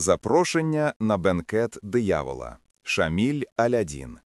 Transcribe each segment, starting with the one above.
Запрошення на бенкет диявола. Шаміль Алядін.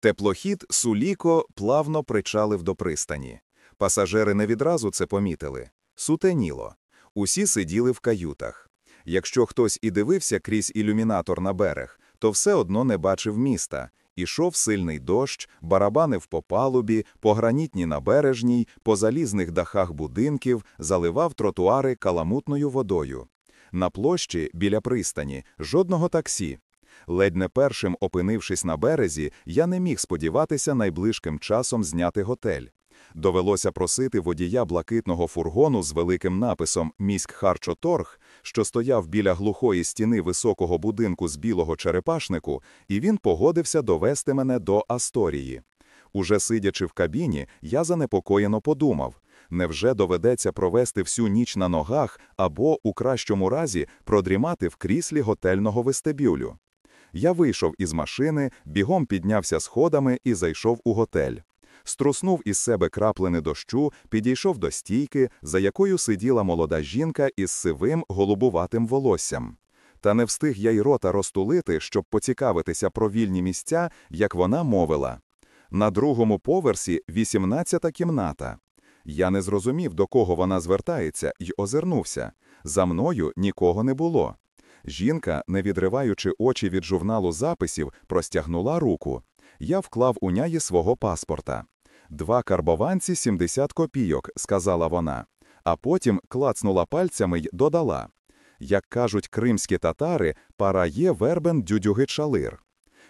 Теплохід Суліко плавно причалив до пристані. Пасажири не відразу це помітили. Сутеніло. Усі сиділи в каютах. Якщо хтось і дивився крізь ілюмінатор на берег, то все одно не бачив міста. Ішов сильний дощ, барабанив по палубі, по гранітній набережній, по залізних дахах будинків, заливав тротуари каламутною водою. На площі біля пристані жодного таксі. Ледь не першим опинившись на березі, я не міг сподіватися найближчим часом зняти готель. Довелося просити водія блакитного фургону з великим написом Міськ Харчоторг, що стояв біля глухої стіни високого будинку з білого черепашнику, і він погодився довести мене до Асторії. Уже сидячи в кабіні, я занепокоєно подумав невже доведеться провести всю ніч на ногах або, у кращому разі, продрімати в кріслі готельного вестибюлю. Я вийшов із машини, бігом піднявся сходами і зайшов у готель. Струснув із себе краплини дощу, підійшов до стійки, за якою сиділа молода жінка із сивим голубуватим волоссям. Та не встиг я й рота розтулити, щоб поцікавитися про вільні місця, як вона мовила. На другому поверсі 18-та кімната. Я не зрозумів, до кого вона звертається, й озирнувся. За мною нікого не було. Жінка, не відриваючи очі від журналу записів, простягнула руку. Я вклав у неї свого паспорта. Два карбованці 70 копійок, сказала вона, а потім клацнула пальцями й додала. Як кажуть кримські татари, пара є вербен дюдюги чалир.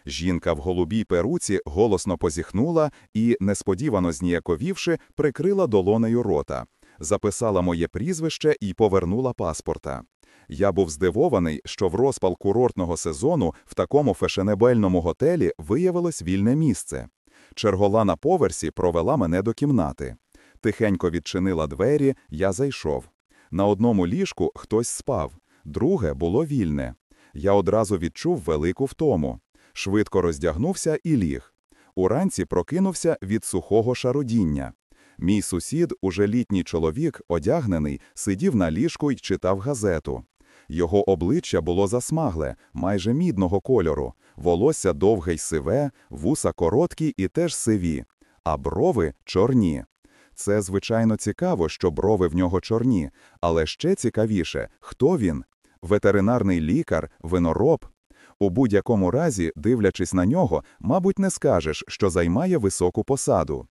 Жінка в голубій перуці голосно позіхнула і, несподівано зніяковівши, прикрила долонею рота, записала моє прізвище і повернула паспорта. Я був здивований, що в розпал курортного сезону в такому фешенебельному готелі виявилось вільне місце. Чергола на поверсі провела мене до кімнати. Тихенько відчинила двері, я зайшов. На одному ліжку хтось спав, друге було вільне. Я одразу відчув велику втому. Швидко роздягнувся і ліг. Уранці прокинувся від сухого шарудіння. Мій сусід, уже літній чоловік, одягнений, сидів на ліжку й читав газету. Його обличчя було засмагле, майже мідного кольору, волосся довге й сиве, вуса короткі і теж сиві, а брови чорні. Це, звичайно, цікаво, що брови в нього чорні, але ще цікавіше, хто він? Ветеринарний лікар, винороб. У будь-якому разі, дивлячись на нього, мабуть, не скажеш, що займає високу посаду.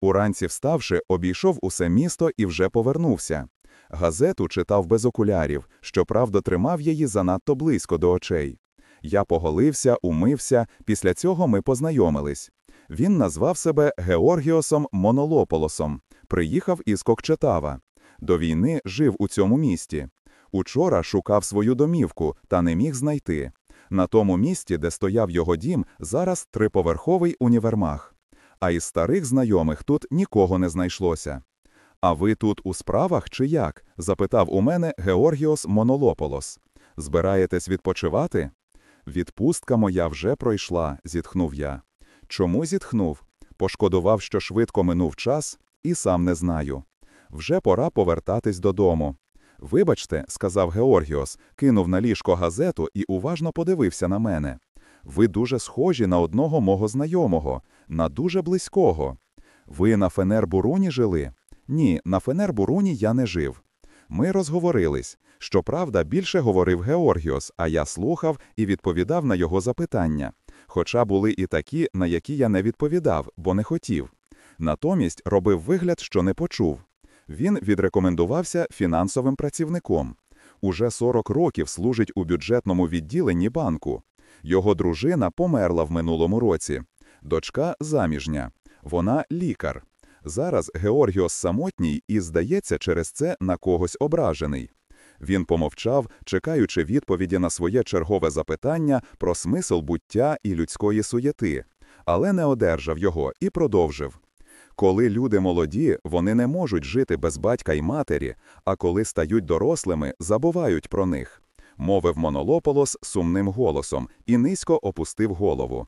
Уранці вставши, обійшов усе місто і вже повернувся. Газету читав без окулярів, щоправда, тримав її занадто близько до очей. Я поголився, умився, після цього ми познайомились. Він назвав себе Георгіосом Монолополосом, приїхав із Кокчетава. До війни жив у цьому місті. Учора шукав свою домівку та не міг знайти. На тому місці, де стояв його дім, зараз триповерховий універмаг. А із старих знайомих тут нікого не знайшлося. А ви тут у справах чи як? запитав у мене Георгіос Монолополос. Збираєтесь відпочивати? Відпустка моя вже пройшла, зітхнув я. Чому зітхнув? Пошкодував, що швидко минув час, і сам не знаю. Вже пора повертатись додому. Вибачте, сказав Георгіос, кинув на ліжко газету і уважно подивився на мене. Ви дуже схожі на одного мого знайомого, на дуже близького. Ви на Фенер-Буруні жили? Ні, на Фенер-Буруні я не жив. Ми розговорились. Щоправда, більше говорив Георгіос, а я слухав і відповідав на його запитання. Хоча були і такі, на які я не відповідав, бо не хотів. Натомість робив вигляд, що не почув. Він відрекомендувався фінансовим працівником. Уже 40 років служить у бюджетному відділенні банку. Його дружина померла в минулому році. Дочка заміжня. Вона лікар. Зараз Георгіос самотній і, здається, через це на когось ображений. Він помовчав, чекаючи відповіді на своє чергове запитання про смисл буття і людської суєти, але не одержав його і продовжив. Коли люди молоді, вони не можуть жити без батька й матері, а коли стають дорослими, забувають про них, мовив монолополос сумним голосом і низько опустив голову.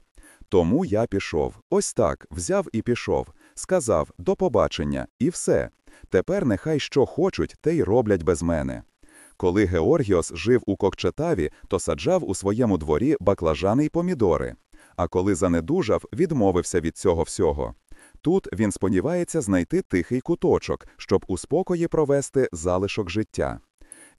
Тому я пішов. Ось так взяв і пішов, сказав до побачення, і все. Тепер нехай що хочуть, те й роблять без мене. Коли Георгіос жив у Кокчетаві, то саджав у своєму дворі баклажани й помідори. А коли занедужав, відмовився від цього всього. Тут він сподівається знайти тихий куточок, щоб у спокої провести залишок життя.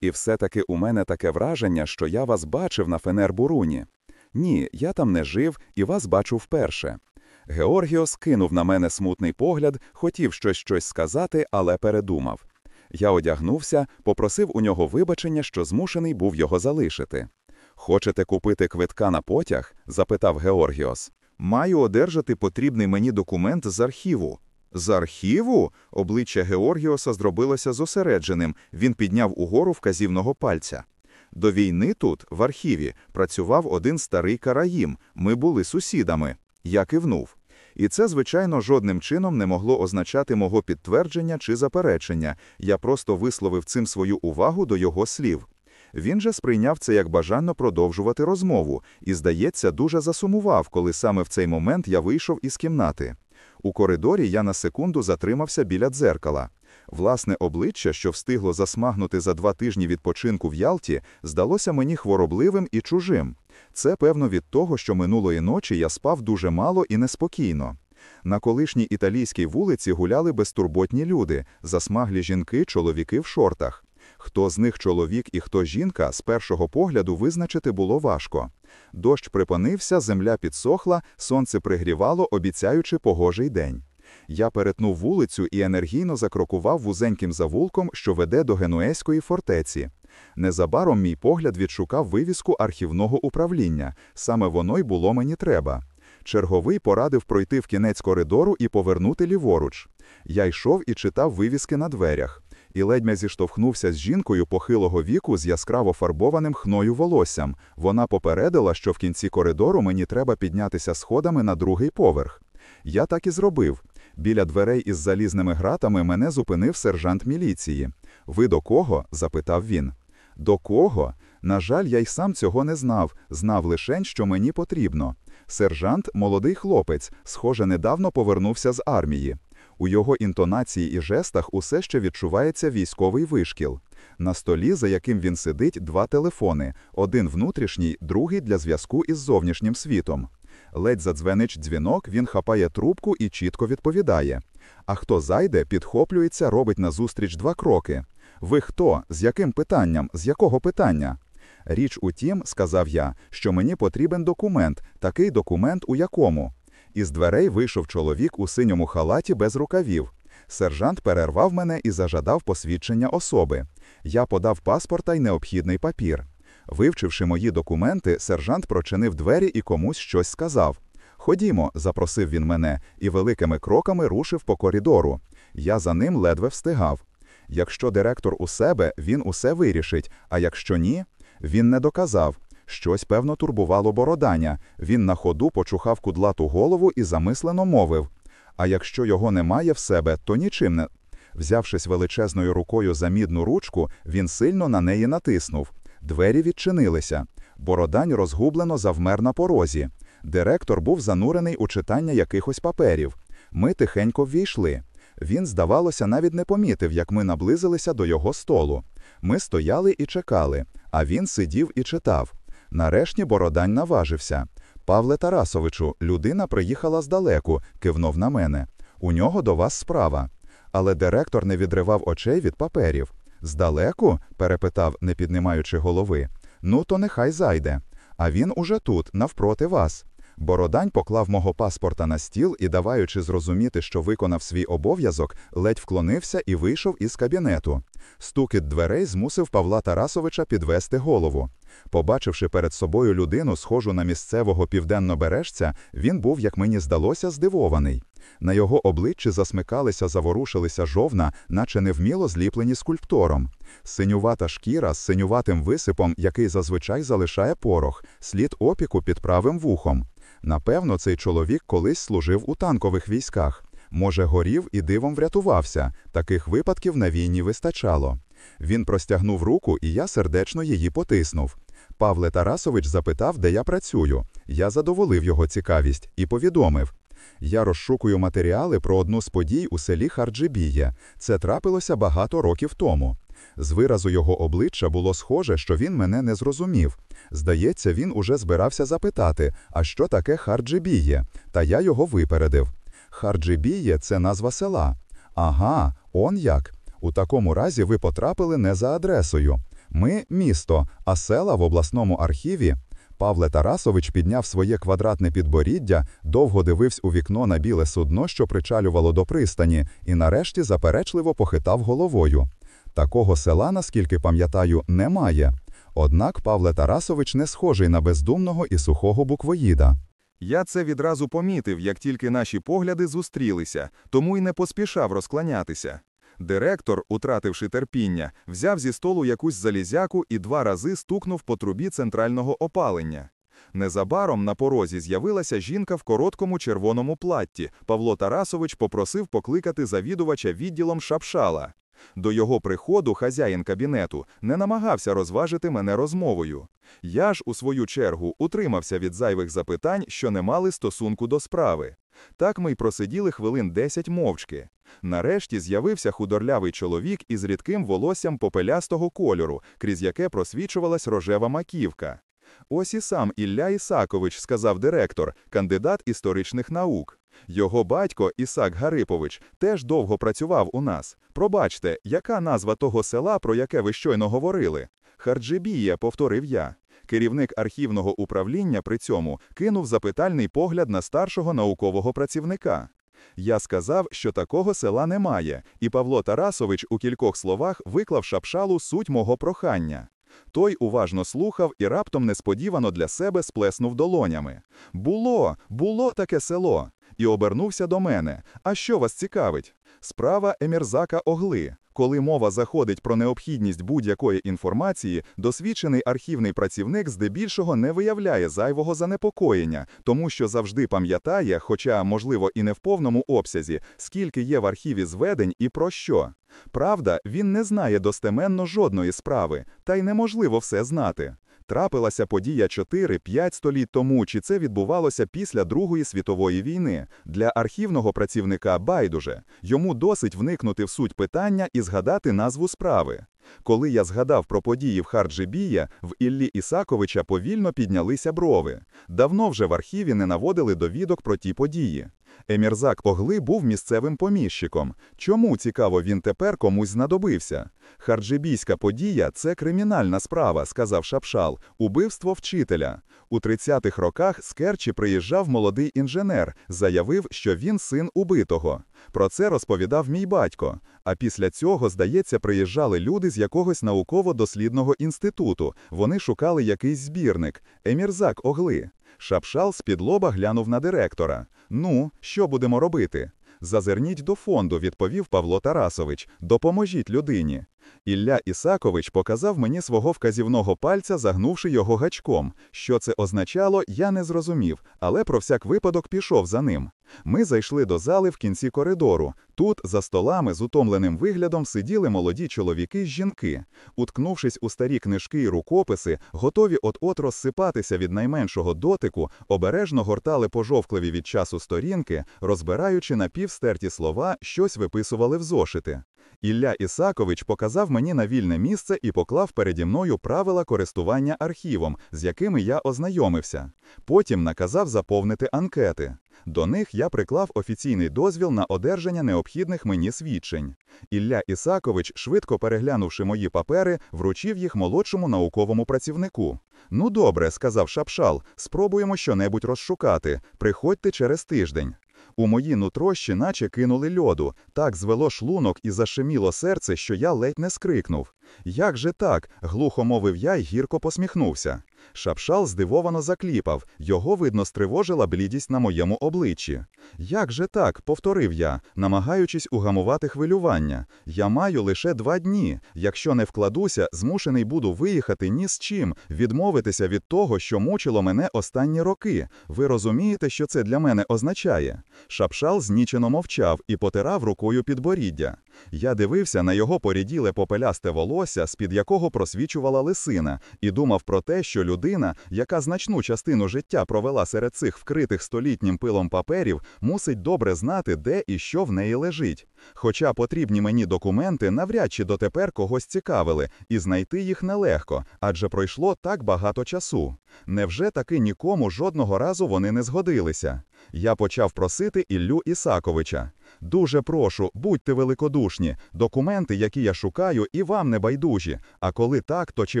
І все-таки у мене таке враження, що я вас бачив на Фенербуруні. Ні, я там не жив і вас бачу вперше. Георгіос кинув на мене смутний погляд, хотів щось щось сказати, але передумав. Я одягнувся, попросив у нього вибачення, що змушений був його залишити. Хочете купити квитка на потяг? запитав Георгіос. Маю одержати потрібний мені документ з архіву. З архіву? Обличчя Георгіоса зробилося зосередженим, він підняв угору вказівного пальця. До війни тут, в архіві, працював один старий караїм, ми були сусідами. Я кивнув. І це, звичайно, жодним чином не могло означати мого підтвердження чи заперечення, я просто висловив цим свою увагу до його слів. Він же сприйняв це як бажано продовжувати розмову і, здається, дуже засумував, коли саме в цей момент я вийшов із кімнати. У коридорі я на секунду затримався біля дзеркала. Власне обличчя, що встигло засмагнути за два тижні відпочинку в Ялті, здалося мені хворобливим і чужим. Це, певно, від того, що минулої ночі я спав дуже мало і неспокійно. На колишній італійській вулиці гуляли безтурботні люди, засмаглі жінки, чоловіки в шортах. Хто з них чоловік і хто жінка, з першого погляду визначити було важко. Дощ припинився, земля підсохла, сонце пригрівало, обіцяючи погожий день. Я перетнув вулицю і енергійно закрокував вузеньким завулком, що веде до Генуезької фортеці. Незабаром мій погляд відшукав вивіску архівного управління. Саме воно й було мені треба. Черговий порадив пройти в кінець коридору і повернути ліворуч. Я йшов і читав вивіски на дверях. І ледьмя зіштовхнувся з жінкою похилого віку з яскраво фарбованим хною волоссям. Вона попередила, що в кінці коридору мені треба піднятися сходами на другий поверх. Я так і зробив. Біля дверей із залізними гратами мене зупинив сержант міліції. Ви до кого? запитав він. До кого? На жаль, я й сам цього не знав, знав лише, що мені потрібно. Сержант молодий хлопець, схоже, недавно повернувся з армії. У його інтонації і жестах усе ще відчувається військовий вишкіл. На столі, за яким він сидить, два телефони: один внутрішній, другий для зв'язку із зовнішнім світом. Ледь задзвенич дзвінок, він хапає трубку і чітко відповідає. А хто зайде, підхоплюється, робить назустріч два кроки. Ви хто? З яким питанням? З якого питання? Річ у тім, сказав я, що мені потрібен документ, такий документ, у якому. Із дверей вийшов чоловік у синьому халаті без рукавів. Сержант перервав мене і зажадав посвідчення особи. Я подав паспорта й необхідний папір. Вивчивши мої документи, сержант прочинив двері і комусь щось сказав. Ходімо, запросив він мене, і великими кроками рушив по коридору. Я за ним ледве встигав. Якщо директор у себе, він усе вирішить, а якщо ні, він не доказав. Щось, певно, турбувало бородання. Він на ходу почухав кудлату голову і замислено мовив А якщо його немає в себе, то нічим не. Взявшись величезною рукою за мідну ручку, він сильно на неї натиснув. Двері відчинилися. Бородань розгублено завмер на порозі. Директор був занурений у читання якихось паперів. Ми тихенько ввійшли. Він, здавалося, навіть не помітив, як ми наблизилися до його столу. Ми стояли і чекали, а він сидів і читав. Нарешті Бородань наважився. Павле Тарасовичу, людина приїхала здалеку, кивнув на мене. У нього до вас справа. Але директор не відривав очей від паперів. Здалеку? перепитав, не піднімаючи голови. Ну, то нехай зайде. А він уже тут, навпроти вас. Бородань поклав мого паспорта на стіл і, даваючи зрозуміти, що виконав свій обов'язок, ледь вклонився і вийшов із кабінету. Стукіт дверей змусив Павла Тарасовича підвести голову. Побачивши перед собою людину, схожу на місцевого південнобережця, він був, як мені здалося, здивований. На його обличчі засмикалися, заворушилися жовна, наче невміло зліплені скульптором. Синювата шкіра з синюватим висипом, який зазвичай залишає порох, слід опіку під правим вухом. Напевно, цей чоловік колись служив у танкових військах. Може, горів і дивом врятувався. Таких випадків на війні вистачало. Він простягнув руку, і я сердечно її потиснув. Павле Тарасович запитав, де я працюю. Я задоволив його цікавість і повідомив. Я розшукую матеріали про одну з подій у селі Харджибія. Це трапилося багато років тому. З виразу його обличчя було схоже, що він мене не зрозумів. Здається, він уже збирався запитати, а що таке Харджибіє, та я його випередив. Харджибіє – це назва села. Ага, он як. У такому разі ви потрапили не за адресою. Ми – місто, а села в обласному архіві. Павле Тарасович підняв своє квадратне підборіддя, довго дивився у вікно на біле судно, що причалювало до пристані, і нарешті заперечливо похитав головою. Такого села, наскільки пам'ятаю, немає. Однак Павле Тарасович не схожий на бездумного і сухого буквоїда. Я це відразу помітив, як тільки наші погляди зустрілися, тому й не поспішав розкланятися. Директор, утративши терпіння, взяв зі столу якусь залізяку і два рази стукнув по трубі центрального опалення. Незабаром на порозі з'явилася жінка в короткому червоному платті. Павло Тарасович попросив покликати завідувача відділом Шапшала. До його приходу хазяїн кабінету не намагався розважити мене розмовою. Я ж, у свою чергу, утримався від зайвих запитань, що не мали стосунку до справи. Так ми й просиділи хвилин десять мовчки. Нарешті з'явився худорлявий чоловік із рідким волоссям попелястого кольору, крізь яке просвічувалась рожева маківка. Ось і сам Ілля Ісакович, сказав директор, кандидат історичних наук. Його батько Ісак Гарипович теж довго працював у нас. Пробачте, яка назва того села, про яке ви щойно говорили? Харджибія, повторив я. Керівник архівного управління при цьому кинув запитальний погляд на старшого наукового працівника. Я сказав, що такого села немає, і Павло Тарасович у кількох словах виклав шапшалу суть мого прохання. Той уважно слухав і раптом несподівано для себе сплеснув долонями. Було, було таке село. І обернувся до мене. А що вас цікавить? Справа Емірзака Огли. Коли мова заходить про необхідність будь-якої інформації, досвідчений архівний працівник здебільшого не виявляє зайвого занепокоєння, тому що завжди пам'ятає, хоча, можливо, і не в повному обсязі, скільки є в архіві зведень і про що. Правда, він не знає достеменно жодної справи, та й неможливо все знати. Трапилася подія 4-5 століть тому, чи це відбувалося після Другої світової війни. Для архівного працівника байдуже. Йому досить вникнути в суть питання і згадати назву справи. Коли я згадав про події в Харджибія, в Іллі Ісаковича повільно піднялися брови. Давно вже в архіві не наводили довідок про ті події. Емірзак Огли був місцевим поміщиком. Чому, цікаво, він тепер комусь знадобився? Харджибійська подія це кримінальна справа, сказав Шапшал, убивство вчителя. У 30-х роках з Керчі приїжджав молодий інженер, заявив, що він син убитого. Про це розповідав мій батько. А після цього, здається, приїжджали люди з якогось науково-дослідного інституту. Вони шукали якийсь збірник. Емірзак Огли. Шапшал з-під лоба глянув на директора. Ну, що будемо робити? Зазирніть до фонду, відповів Павло Тарасович. Допоможіть людині. Ілля Ісакович показав мені свого вказівного пальця, загнувши його гачком. Що це означало, я не зрозумів, але про всяк випадок пішов за ним. Ми зайшли до зали в кінці коридору. Тут, за столами, з утомленим виглядом сиділи молоді чоловіки й жінки. Уткнувшись у старі книжки й рукописи, готові от-от розсипатися від найменшого дотику, обережно гортали пожовкливі від часу сторінки, розбираючи напівстерті слова, щось виписували в зошити. Ілля Ісакович показав мені на вільне місце і поклав переді мною правила користування архівом, з якими я ознайомився. Потім наказав заповнити анкети. До них я приклав офіційний дозвіл на одержання необхідних мені свідчень. Ілля Ісакович, швидко переглянувши мої папери, вручив їх молодшому науковому працівнику. Ну добре, сказав Шапшал, спробуємо щонебудь розшукати. Приходьте через тиждень. У мої нутрощі наче кинули льоду, так звело шлунок і зашеміло серце, що я ледь не скрикнув. Як же так? глухо мовив я й гірко посміхнувся. Шапшал здивовано закліпав, його, видно, стривожила блідість на моєму обличчі. Як же так? повторив я, намагаючись угамувати хвилювання. Я маю лише два дні. Якщо не вкладуся, змушений буду виїхати ні з чим, відмовитися від того, що мучило мене останні роки. Ви розумієте, що це для мене означає? Шапшал знічено мовчав і потирав рукою підборіддя. Я дивився на його поріділе попелясте волосся, з-під якого просвічувала лисина, і думав про те, що людина, яка значну частину життя провела серед цих вкритих столітнім пилом паперів, мусить добре знати, де і що в неї лежить. Хоча потрібні мені документи навряд чи дотепер когось цікавили, і знайти їх нелегко, адже пройшло так багато часу. Невже таки нікому жодного разу вони не згодилися? Я почав просити Іллю Ісаковича. Дуже прошу, будьте великодушні. Документи, які я шукаю, і вам не байдужі. А коли так, то чи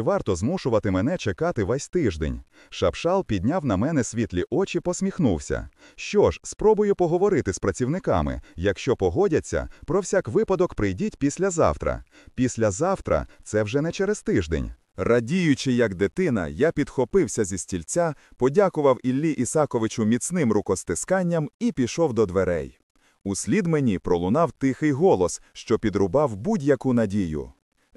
варто змушувати мене чекати весь тиждень? Шапшал підняв на мене світлі очі, посміхнувся. Що ж, спробую поговорити з працівниками. Якщо погодяться, про всяк випадок прийдіть післязавтра. Післязавтра це вже не через тиждень. Радіючи, як дитина, я підхопився зі стільця, подякував Іллі Ісаковичу міцним рукостисканням і пішов до дверей. Услід мені пролунав тихий голос, що підрубав будь-яку надію.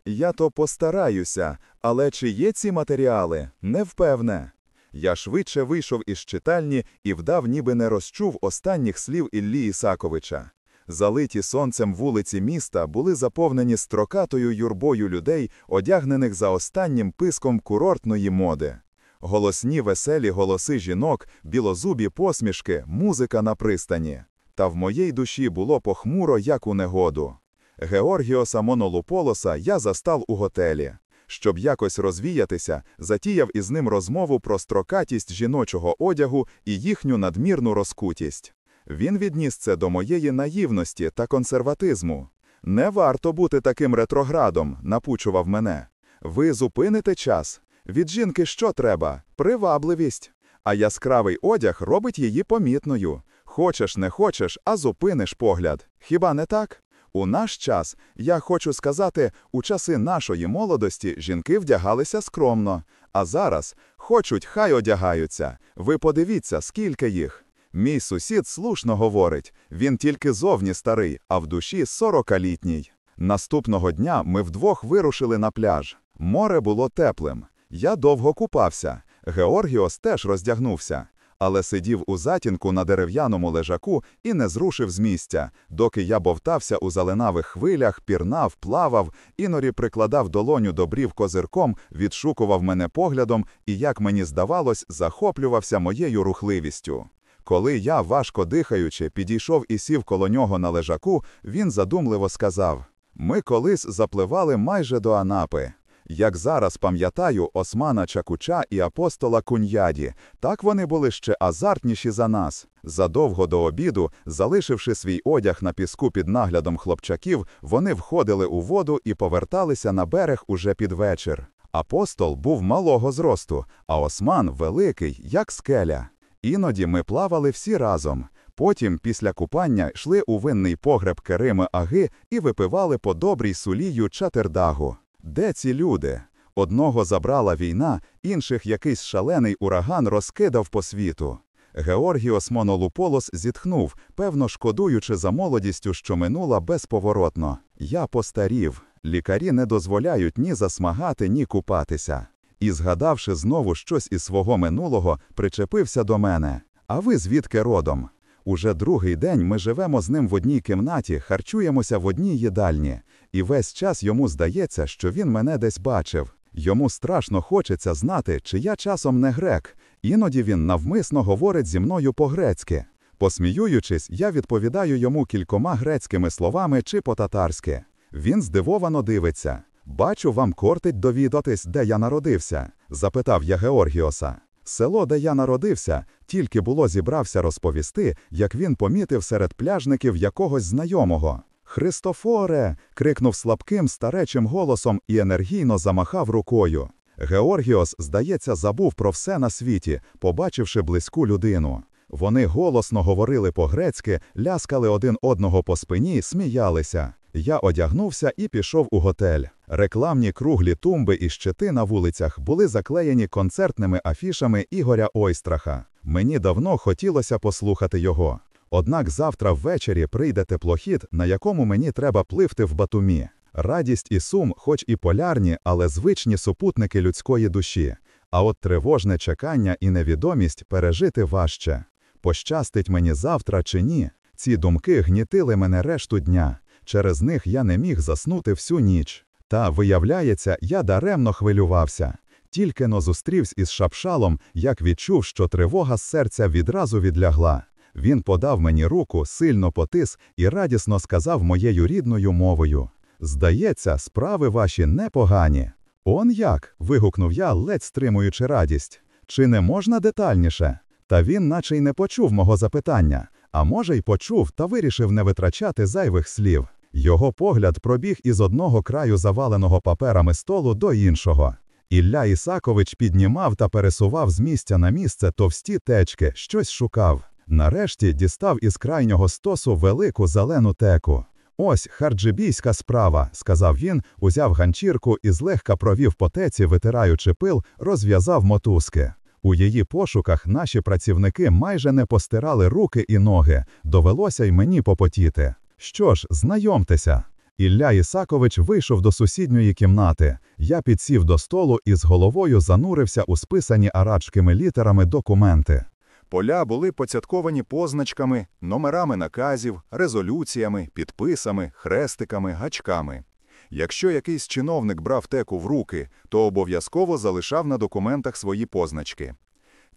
Я то постараюся, але чи є ці матеріали, не впевне. Я швидше вийшов із читальні і вдав, ніби не розчув останніх слів Іллі Ісаковича. Залиті сонцем вулиці міста були заповнені строкатою юрбою людей, одягнених за останнім писком курортної моди. Голосні веселі голоси жінок, білозубі посмішки, музика на пристані. Та в моїй душі було похмуро, як у негоду. Георгіоса Монолуполоса я застав у готелі. Щоб якось розвіятися, затіяв із ним розмову про строкатість жіночого одягу і їхню надмірну розкутість. Він відніс це до моєї наївності та консерватизму. Не варто бути таким ретроградом, напучував мене. Ви зупините час. Від жінки що треба? Привабливість. А яскравий одяг робить її помітною. Хочеш, не хочеш, а зупиниш погляд. Хіба не так? У наш час, я хочу сказати, у часи нашої молодості жінки вдягалися скромно, а зараз хочуть, хай одягаються. Ви подивіться, скільки їх. Мій сусід слушно говорить, він тільки зовні старий, а в душі сорокалітній. Наступного дня ми вдвох вирушили на пляж. Море було теплим. Я довго купався. Георгіос теж роздягнувся, але сидів у затінку на дерев'яному лежаку і не зрушив з місця, доки я бовтався у заленавих хвилях, пірнав, плавав, інорі прикладав долоню до брів козирком, відшукував мене поглядом і, як мені здавалось, захоплювався моєю рухливістю. Коли я, важко дихаючи, підійшов і сів коло нього на лежаку, він задумливо сказав: Ми колись запливали майже до Анапи. Як зараз пам'ятаю Османа Чакуча і апостола Куньяді, так вони були ще азартніші за нас. Задовго до обіду, залишивши свій одяг на піску під наглядом хлопчаків, вони входили у воду і поверталися на берег уже під вечір. Апостол був малого зросту, а осман великий, як скеля. Іноді ми плавали всі разом. Потім, після купання, йшли у винний погреб Керими Аги і випивали по добрій сулію чатердагу. Де ці люди? Одного забрала війна, інших якийсь шалений ураган розкидав по світу. Георгіос Монолуполос зітхнув, певно шкодуючи за молодістю, що минула безповоротно. Я постарів. Лікарі не дозволяють ні засмагати, ні купатися. І, згадавши знову щось із свого минулого, причепився до мене. А ви звідки родом? Уже другий день ми живемо з ним в одній кімнаті, харчуємося в одній їдальні, і весь час йому здається, що він мене десь бачив. Йому страшно хочеться знати, чи я часом не грек. Іноді він навмисно говорить зі мною по-грецьки. Посміюючись, я відповідаю йому кількома грецькими словами чи по-татарськи. Він здивовано дивиться. Бачу, вам кортить довідатись, де я народився, запитав я Георгіоса. Село, де я народився, тільки було зібрався розповісти, як він помітив серед пляжників якогось знайомого. Христофоре. крикнув слабким старечим голосом і енергійно замахав рукою. Георгіос, здається, забув про все на світі, побачивши близьку людину. Вони голосно говорили по-грецьки, ляскали один одного по спині, сміялися. Я одягнувся і пішов у готель. Рекламні круглі тумби і щити на вулицях були заклеєні концертними афішами Ігоря Ойстраха. Мені давно хотілося послухати його. Однак завтра ввечері прийде теплохід, на якому мені треба пливти в батумі. Радість і сум, хоч і полярні, але звичні супутники людської душі. А от тривожне чекання і невідомість пережити важче. Пощастить мені завтра чи ні? Ці думки гнітили мене решту дня. Через них я не міг заснути всю ніч. Та, виявляється, я даремно хвилювався. Тільки но зустрівся із шапшалом, як відчув, що тривога з серця відразу відлягла. Він подав мені руку, сильно потис і радісно сказав моєю рідною мовою: Здається, справи ваші непогані. Он як? вигукнув я, ледь стримуючи радість. Чи не можна детальніше? Та він наче й не почув мого запитання, а може й почув та вирішив не витрачати зайвих слів. Його погляд пробіг із одного краю заваленого паперами столу до іншого. Ілля Ісакович піднімав та пересував з місця на місце товсті течки, щось шукав. Нарешті дістав із крайнього стосу велику зелену теку. Ось харджибійська справа, сказав він, узяв ганчірку і злегка провів по теці, витираючи пил, розв'язав мотузки. У її пошуках наші працівники майже не постирали руки і ноги, довелося й мені попотіти. Що ж, знайомтеся. Ілля Ісакович вийшов до сусідньої кімнати. Я підсів до столу і з головою занурився у списані арабськими літерами документи. Поля були поцятковані позначками, номерами наказів, резолюціями, підписами, хрестиками, гачками. Якщо якийсь чиновник брав теку в руки, то обов'язково залишав на документах свої позначки.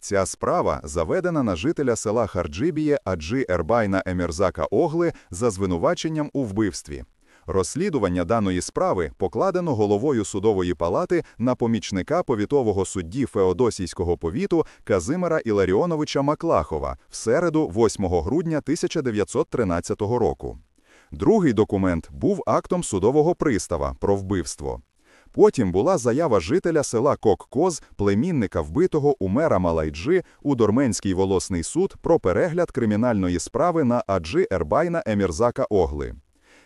Ця справа заведена на жителя села Харджибіє Аджи Ербайна Емірзака Огли за звинуваченням у вбивстві. Розслідування даної справи покладено головою судової палати на помічника повітового судді Феодосійського повіту Казимира Іларіоновича Маклахова в середу 8 грудня 1913 року. Другий документ був актом судового пристава про вбивство. Потім була заява жителя села Коккоз, племінника вбитого у мера Малайджи у Дорменський волосний суд про перегляд кримінальної справи на Аджи Ербайна Емірзака Огли.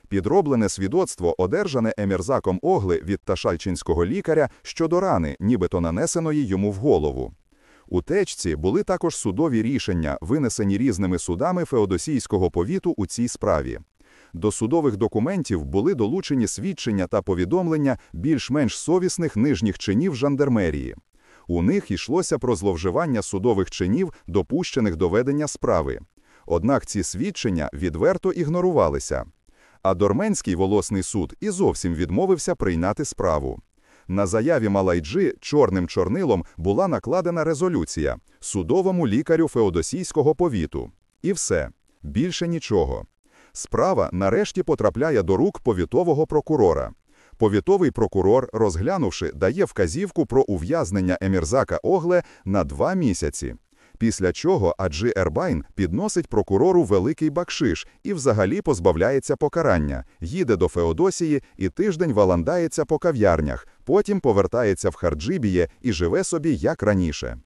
Підроблене свідоцтво одержане Емірзаком Огли від ташальчинського лікаря щодо рани, нібито нанесеної йому в голову. У течці були також судові рішення, винесені різними судами Феодосійського повіту у цій справі. До судових документів були долучені свідчення та повідомлення більш-менш совісних нижніх чинів жандармерії. У них йшлося про зловживання судових чинів, допущених до ведення справи. Однак ці свідчення відверто ігнорувалися. А Дорменський волосний суд і зовсім відмовився прийняти справу. На заяві Малайджи чорним чорнилом була накладена резолюція судовому лікарю Феодосійського повіту. І все більше нічого. Справа нарешті потрапляє до рук повітового прокурора. Повітовий прокурор, розглянувши, дає вказівку про ув'язнення Емірзака Огле на два місяці. Після чого Аджи Ербайн підносить прокурору великий бакшиш і взагалі позбавляється покарання, їде до Феодосії і тиждень валандається по кав'ярнях, потім повертається в Харджибіє і живе собі як раніше.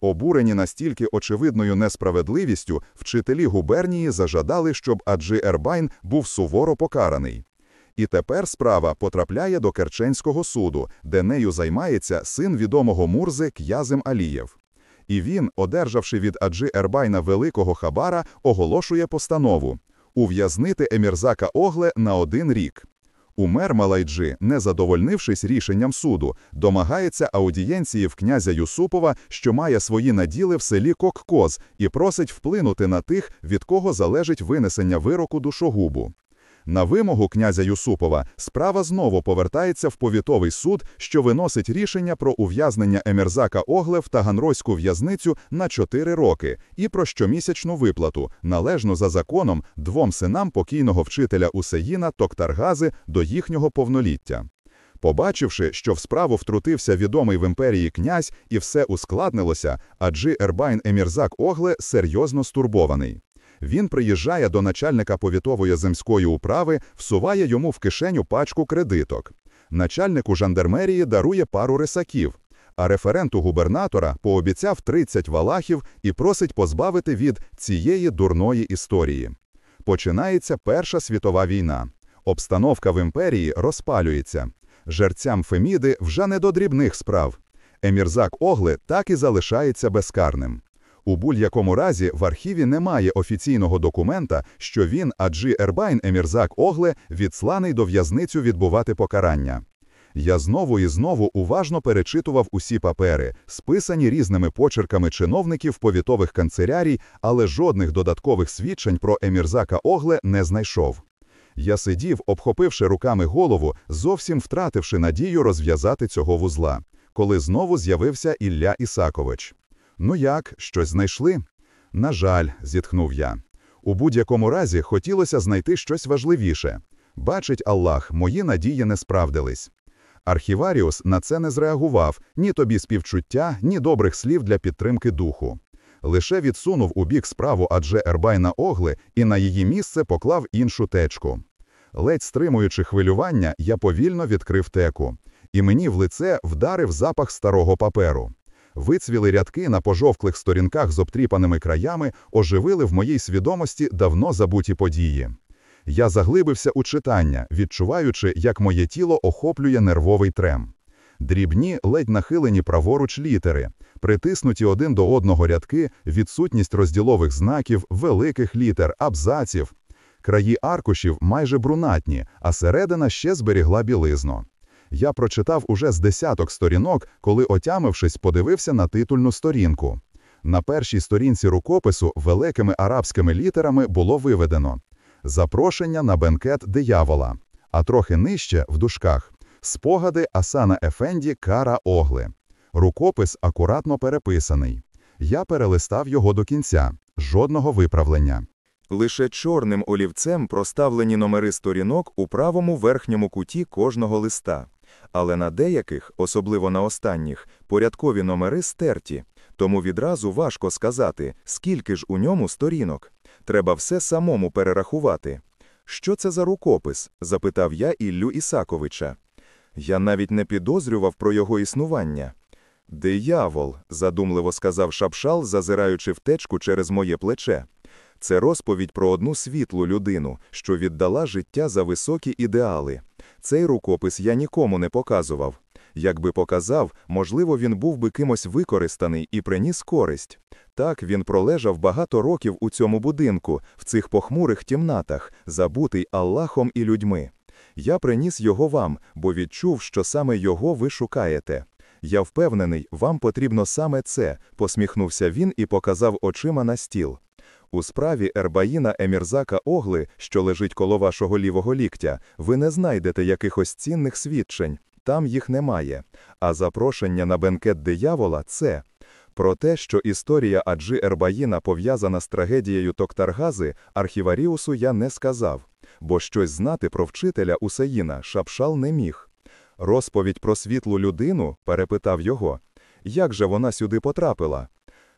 Обурені настільки очевидною несправедливістю, вчителі губернії зажадали, щоб Аджи Ербайн був суворо покараний. І тепер справа потрапляє до Керченського суду, де нею займається син відомого Мурзи К'язим Алієв. І він, одержавши від Аджи Ербайна великого хабара, оголошує постанову ув'язнити Емірзака Огле на один рік. Умер Малайджи, не задовольнившись рішенням суду, домагається аудієнції в князя Юсупова, що має свої наділи в селі Коккоз, і просить вплинути на тих, від кого залежить винесення вироку душогубу. На вимогу князя Юсупова справа знову повертається в повітовий суд, що виносить рішення про ув'язнення Емерзака Огле в Таганрозьку в'язницю на 4 роки і про щомісячну виплату, належну за законом двом синам покійного вчителя Усеїна Токтаргази до їхнього повноліття. Побачивши, що в справу втрутився відомий в імперії князь і все ускладнилося, аджи Ербайн Емірзак Огле серйозно стурбований. Він приїжджає до начальника повітової земської управи, всуває йому в кишеню пачку кредиток. Начальнику жандармерії дарує пару рисаків, а референту губернатора пообіцяв 30 валахів і просить позбавити від цієї дурної історії. Починається Перша світова війна. Обстановка в імперії розпалюється. Жерцям Феміди вже не до дрібних справ. Емірзак Огли так і залишається безкарним. У будь-якому разі в архіві немає офіційного документа, що він, Аджі Ербайн Емірзак Огле, відсланий до в'язницю відбувати покарання. Я знову і знову уважно перечитував усі папери, списані різними почерками чиновників повітових канцелярій, але жодних додаткових свідчень про Емірзака Огле не знайшов. Я сидів, обхопивши руками голову, зовсім втративши надію розв'язати цього вузла, коли знову з'явився Ілля Ісакович. Ну як, щось знайшли? На жаль, зітхнув я. У будь-якому разі хотілося знайти щось важливіше. Бачить Аллах, мої надії не справдились. Архіваріус на це не зреагував ні тобі співчуття, ні добрих слів для підтримки духу. Лише відсунув у бік справу адже Ербайна огли і на її місце поклав іншу течку. Ледь стримуючи хвилювання, я повільно відкрив теку, і мені в лице вдарив запах старого паперу. Вицвіли рядки на пожовклих сторінках з обтріпаними краями оживили в моїй свідомості давно забуті події. Я заглибився у читання, відчуваючи, як моє тіло охоплює нервовий трем. Дрібні, ледь нахилені праворуч літери, притиснуті один до одного рядки, відсутність розділових знаків, великих літер, абзаців. Краї аркушів майже брунатні, а середина ще зберігла білизну. Я прочитав уже з десяток сторінок, коли, отямившись, подивився на титульну сторінку. На першій сторінці рукопису великими арабськими літерами було виведено запрошення на бенкет диявола, а трохи нижче, в дужках, спогади Асана Ефенді Кара Огли. Рукопис акуратно переписаний. Я перелистав його до кінця, жодного виправлення. Лише чорним олівцем проставлені номери сторінок у правому верхньому куті кожного листа. Але на деяких, особливо на останніх, порядкові номери стерті, тому відразу важко сказати, скільки ж у ньому сторінок. Треба все самому перерахувати. Що це за рукопис? запитав я Іллю Ісаковича. Я навіть не підозрював про його існування. Диявол, задумливо сказав шапшал, зазираючи в течку через моє плече. Це розповідь про одну світлу людину, що віддала життя за високі ідеали. Цей рукопис я нікому не показував. Якби показав, можливо, він був би кимось використаний і приніс користь. Так він пролежав багато років у цьому будинку, в цих похмурих тімнатах, забутий Аллахом і людьми. Я приніс його вам, бо відчув, що саме його ви шукаєте. Я впевнений, вам потрібно саме це, посміхнувся він і показав очима на стіл. У справі Ербаїна Емірзака Огли, що лежить коло вашого лівого ліктя, ви не знайдете якихось цінних свідчень, там їх немає. А запрошення на бенкет диявола це. Про те, що історія Аджи Ербаїна пов'язана з трагедією Токтаргази, архіваріусу я не сказав, бо щось знати про вчителя Усеїна Шапшал не міг. Розповідь про світлу людину перепитав його. Як же вона сюди потрапила?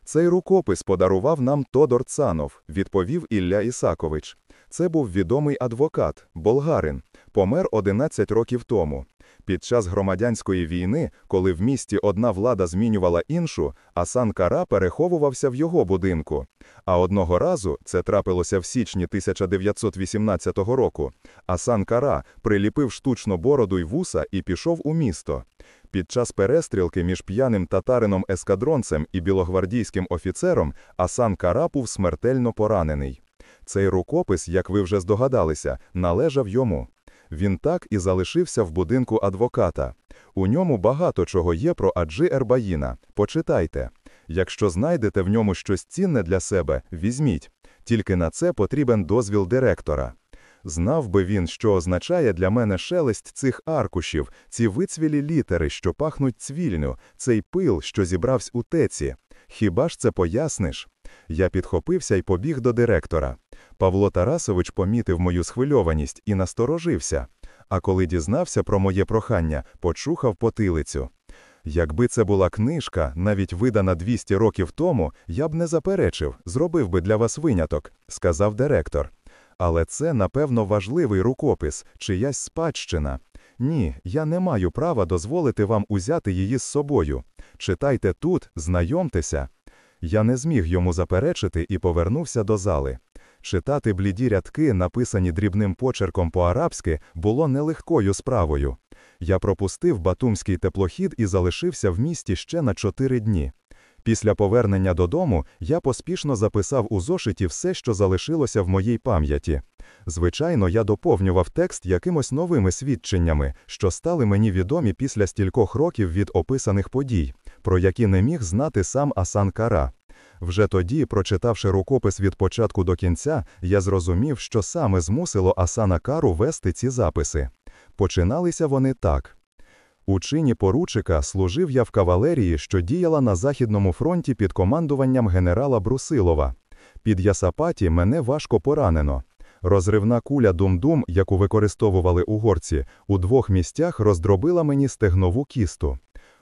Цей рукопис подарував нам Тодор Цанов, відповів Ілля Ісакович. Це був відомий адвокат, болгарин, помер 11 років тому. Під час громадянської війни, коли в місті одна влада змінювала іншу, Асан Кара переховувався в його будинку. А одного разу, це трапилося в січні 1918 року, Асан Кара приліпив штучно бороду й вуса і пішов у місто. Під час перестрілки між п'яним татарином ескадронцем і білогвардійським офіцером Асан Кара був смертельно поранений. Цей рукопис, як ви вже здогадалися, належав йому. Він так і залишився в будинку адвоката. У ньому багато чого є про Аджи Ербаїна. Почитайте. Якщо знайдете в ньому щось цінне для себе, візьміть. Тільки на це потрібен дозвіл директора. Знав би він, що означає для мене шелест цих аркушів, ці вицвілі літери, що пахнуть цвільню, цей пил, що зібрався у теці. Хіба ж це поясниш? Я підхопився і побіг до директора. Павло Тарасович помітив мою схвильованість і насторожився. А коли дізнався про моє прохання, почухав потилицю. Якби це була книжка, навіть видана 200 років тому, я б не заперечив, зробив би для вас виняток, сказав директор. Але це, напевно, важливий рукопис, чиясь спадщина. Ні, я не маю права дозволити вам узяти її з собою. Читайте тут, знайомтеся. Я не зміг йому заперечити і повернувся до зали. Читати бліді рядки, написані дрібним почерком по-арабськи, було нелегкою справою. Я пропустив батумський теплохід і залишився в місті ще на чотири дні. Після повернення додому я поспішно записав у зошиті все, що залишилося в моїй пам'яті. Звичайно, я доповнював текст якимось новими свідченнями, що стали мені відомі після стількох років від описаних подій, про які не міг знати сам Асан Кара. Вже тоді, прочитавши рукопис від початку до кінця, я зрозумів, що саме змусило Асана Кару вести ці записи. Починалися вони так. У чині поручика служив я в кавалерії, що діяла на Західному фронті під командуванням генерала Брусилова. Під Ясапаті мене важко поранено. Розривна куля Дум-Дум, яку використовували угорці, у двох місцях роздробила мені стегнову кісту.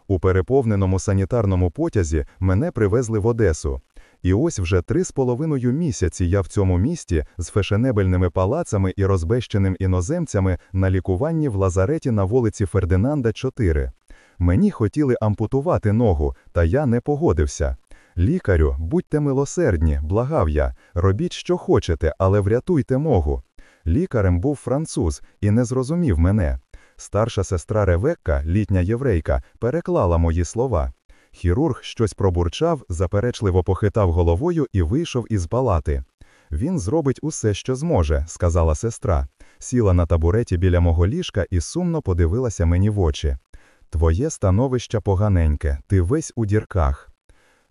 У переповненому санітарному потязі мене привезли в Одесу. І ось вже три з половиною місяці я в цьому місті з фешенебельними палацами і розбещеним іноземцями на лікуванні в лазареті на вулиці Фердинанда 4. Мені хотіли ампутувати ногу, та я не погодився. Лікарю, будьте милосердні, благав я, робіть, що хочете, але врятуйте ногу. Лікарем був француз і не зрозумів мене. Старша сестра Ревекка, літня єврейка, переклала мої слова. Хірург щось пробурчав, заперечливо похитав головою і вийшов із палати. Він зробить усе, що зможе, сказала сестра. Сіла на табуреті біля мого ліжка і сумно подивилася мені в очі. Твоє становище поганеньке, ти весь у дірках.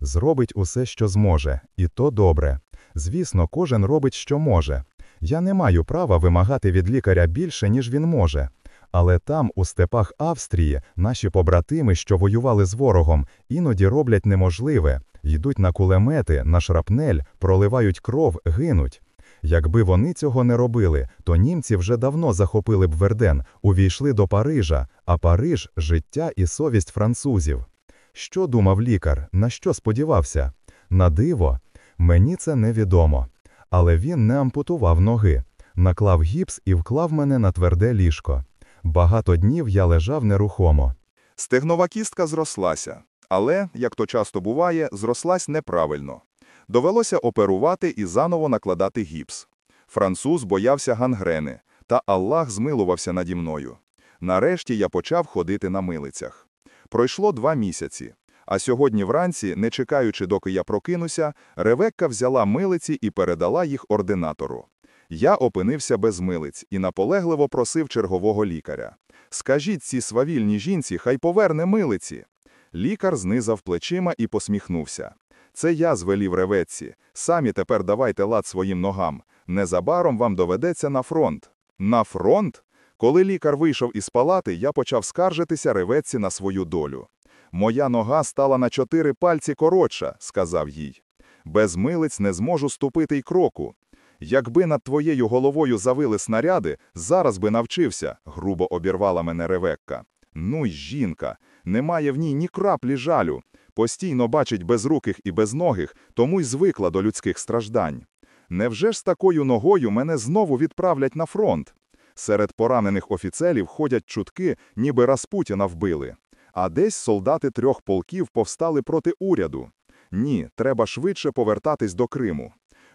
Зробить усе, що зможе, і то добре. Звісно, кожен робить, що може. Я не маю права вимагати від лікаря більше, ніж він може. Але там, у степах Австрії, наші побратими, що воювали з ворогом, іноді роблять неможливе, йдуть на кулемети, на шрапнель, проливають кров, гинуть. Якби вони цього не робили, то німці вже давно захопили б Верден, увійшли до Парижа, а Париж життя і совість французів. Що думав лікар, на що сподівався? На диво? Мені це невідомо. Але він не ампутував ноги, наклав гіпс і вклав мене на тверде ліжко. Багато днів я лежав нерухомо. Стегнова кістка зрослася, але, як то часто буває, зрослась неправильно. Довелося оперувати і заново накладати гіпс. Француз боявся гангрени, та Аллах змилувався наді мною. Нарешті я почав ходити на милицях. Пройшло два місяці. А сьогодні вранці, не чекаючи, доки я прокинуся, Ревекка взяла милиці і передала їх ординатору. Я опинився без милиць і наполегливо просив чергового лікаря. «Скажіть цій свавільній жінці, хай поверне милиці». Лікар знизав плечима і посміхнувся. «Це я звелів ревеці. Самі тепер давайте лад своїм ногам. Незабаром вам доведеться на фронт». «На фронт?» Коли лікар вийшов із палати, я почав скаржитися ревеці на свою долю. «Моя нога стала на чотири пальці коротша», – сказав їй. «Без милиць не зможу ступити й кроку. Якби над твоєю головою завили снаряди, зараз би навчився, грубо обірвала мене Ревекка. Ну й жінка, немає в ній ні краплі жалю. Постійно бачить безруких і безногих, тому й звикла до людських страждань. Невже ж з такою ногою мене знову відправлять на фронт? Серед поранених офіцерів ходять чутки, ніби Распутіна вбили. А десь солдати трьох полків повстали проти уряду. Ні, треба швидше повертатись до Криму.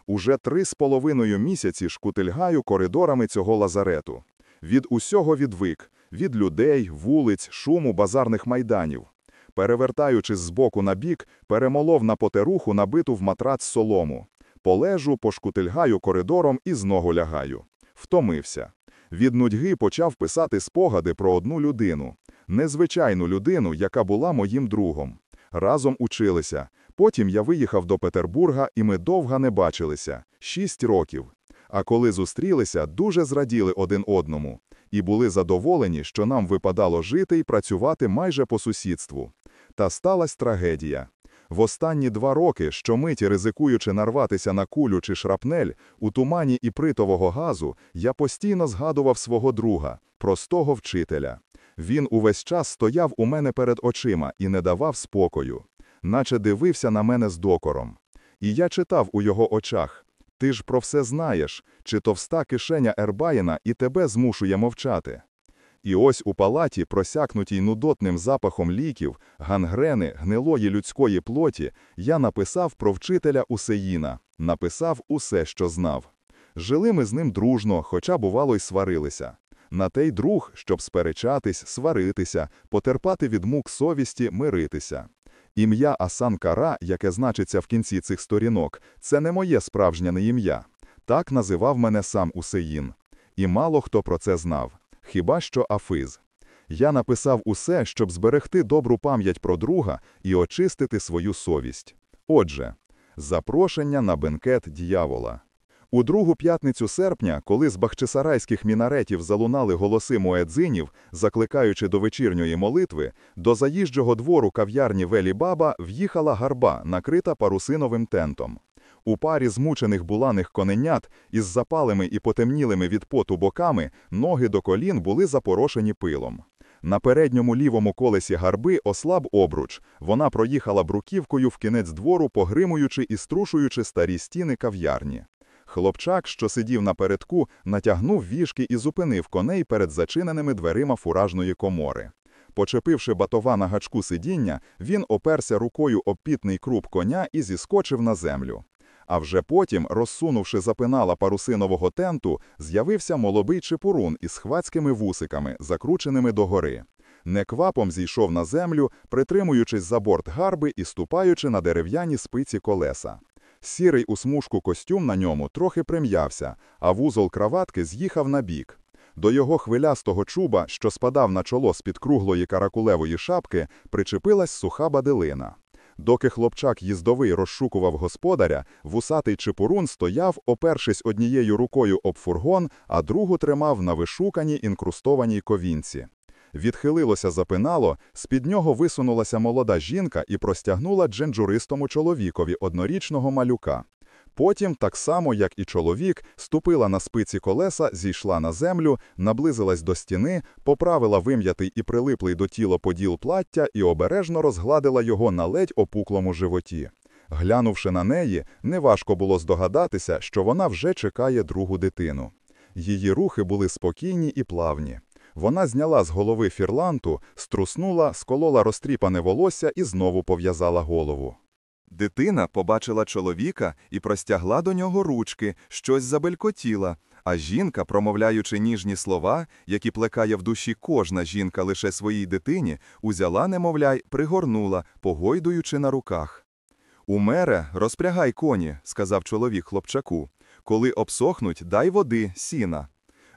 Уже три з половиною місяці шкутильгаю коридорами цього лазарету. Від усього відвик, від людей, вулиць, шуму базарних майданів. Перевертаючись з боку на бік, перемолов на потеруху набиту в матрац солому. Полежу, пошкутильгаю коридором і знову лягаю. Втомився. Від нудьги почав писати спогади про одну людину. Незвичайну людину, яка була моїм другом. Разом училися. Потім я виїхав до Петербурга, і ми довго не бачилися шість років. А коли зустрілися, дуже зраділи один одному і були задоволені, що нам випадало жити і працювати майже по сусідству. Та сталася трагедія. В останні два роки, щомиті ризикуючи нарватися на кулю чи шрапнель, у тумані і притового газу, я постійно згадував свого друга, простого вчителя. Він увесь час стояв у мене перед очима і не давав спокою наче дивився на мене з докором. І я читав у його очах ти ж про все знаєш, чи товста кишеня Ербаїна і тебе змушує мовчати. І ось у палаті, просякнутій нудотним запахом ліків, гангрени, гнилої людської плоті, я написав про вчителя Усеїна, написав усе, що знав. Жили ми з ним дружно, хоча, бувало, й сварилися. На те й друг, щоб сперечатись, сваритися, потерпати від мук совісті, миритися. Ім'я Асан Кара, яке значиться в кінці цих сторінок, це не моє справжнє ім'я. Так називав мене сам Усеїн. І мало хто про це знав. Хіба що Афиз. Я написав усе, щоб зберегти добру пам'ять про друга і очистити свою совість. Отже, Запрошення на бенкет дьявола. У другу п'ятницю серпня, коли з бахчисарайських мінаретів залунали голоси муедзинів, закликаючи до вечірньої молитви, до заїжджого двору кав'ярні Велі Баба в'їхала гарба, накрита парусиновим тентом. У парі змучених буланих коненят із запалими і потемнілими від поту боками ноги до колін були запорошені пилом. На передньому лівому колесі гарби ослаб обруч. Вона проїхала бруківкою в кінець двору, погримуючи і струшуючи старі стіни кав'ярні. Хлопчак, що сидів напередку, натягнув віжки і зупинив коней перед зачиненими дверима фуражної комори. Почепивши батова на гачку сидіння, він оперся рукою об пітний круп коня і зіскочив на землю. А вже потім, розсунувши запинала парусинового тенту, з'явився молодий чепурун із хвацькими вусиками, закрученими догори. Неквапом зійшов на землю, притримуючись за борт гарби і ступаючи на дерев'яні спиці колеса. Сірий у смужку костюм на ньому трохи прим'явся, а вузол краватки з'їхав на бік. До його хвилястого чуба, що спадав на чоло з-під круглої каракулевої шапки, причепилась суха баделина. Доки хлопчак їздовий розшукував господаря, вусатий чепурун стояв, опершись однією рукою об фургон, а другу тримав на вишуканій інкрустованій ковінці. Відхилилося запинало, з-під нього висунулася молода жінка і простягнула дженджуристому чоловікові однорічного малюка. Потім, так само, як і чоловік, ступила на спиці колеса, зійшла на землю, наблизилась до стіни, поправила вим'ятий і прилиплий до тіла поділ плаття і обережно розгладила його на ледь опуклому животі. Глянувши на неї, неважко було здогадатися, що вона вже чекає другу дитину. Її рухи були спокійні і плавні. Вона зняла з голови фірланту, струснула, сколола розтріпане волосся і знову пов'язала голову. Дитина побачила чоловіка і простягла до нього ручки, щось забелькотіла, а жінка, промовляючи ніжні слова, які плекає в душі кожна жінка лише своїй дитині, узяла, немовля, й пригорнула, погойдуючи на руках. У мере розпрягай коні, сказав чоловік хлопчаку. Коли обсохнуть, дай води, сіна.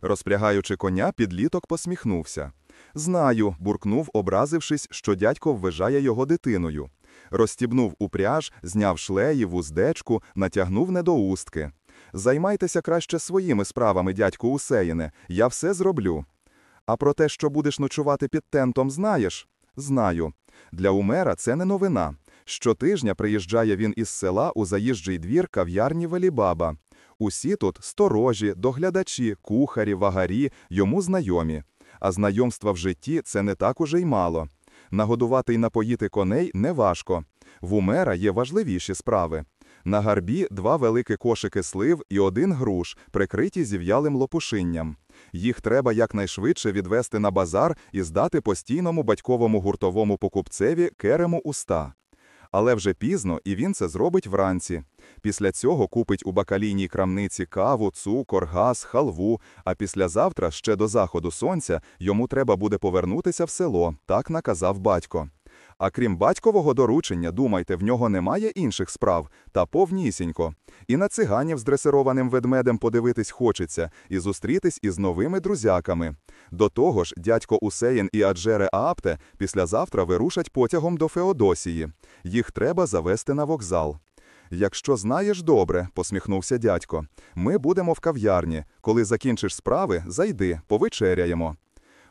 Розпрягаючи коня, підліток посміхнувся. Знаю, буркнув, образившись, що дядько вважає його дитиною. Розстібнув упряж, зняв шлеї, вуздечку, натягнув недоустки. Займайтеся краще своїми справами, дядьку Усеїне, я все зроблю. А про те, що будеш ночувати під тентом, знаєш? Знаю. Для Умера це не новина. Щотижня приїжджає він із села у заїжджий двір кав'ярні Велібаба. Усі тут сторожі, доглядачі, кухарі, вагарі, йому знайомі. А знайомства в житті це не так уже й мало. Нагодувати й напоїти коней неважко. В Умера є важливіші справи. На гарбі два великі кошики слив і один груш, прикриті зів'ялим лопушинням. Їх треба якнайшвидше відвести на базар і здати постійному батьковому гуртовому покупцеві керему уста. Але вже пізно, і він це зробить вранці. Після цього купить у бакалійній крамниці каву, цукор, газ, халву, а післязавтра, ще до заходу сонця, йому треба буде повернутися в село, так наказав батько. А крім батькового доручення, думайте, в нього немає інших справ, та повнісінько. І на циганів з дресированим ведмедем подивитись хочеться, і зустрітись із новими друзяками. До того ж, дядько Усеїн і Аджере Аапте післязавтра вирушать потягом до Феодосії. Їх треба завести на вокзал. Якщо знаєш добре, посміхнувся дядько, ми будемо в кав'ярні. Коли закінчиш справи, зайди, повечеряємо.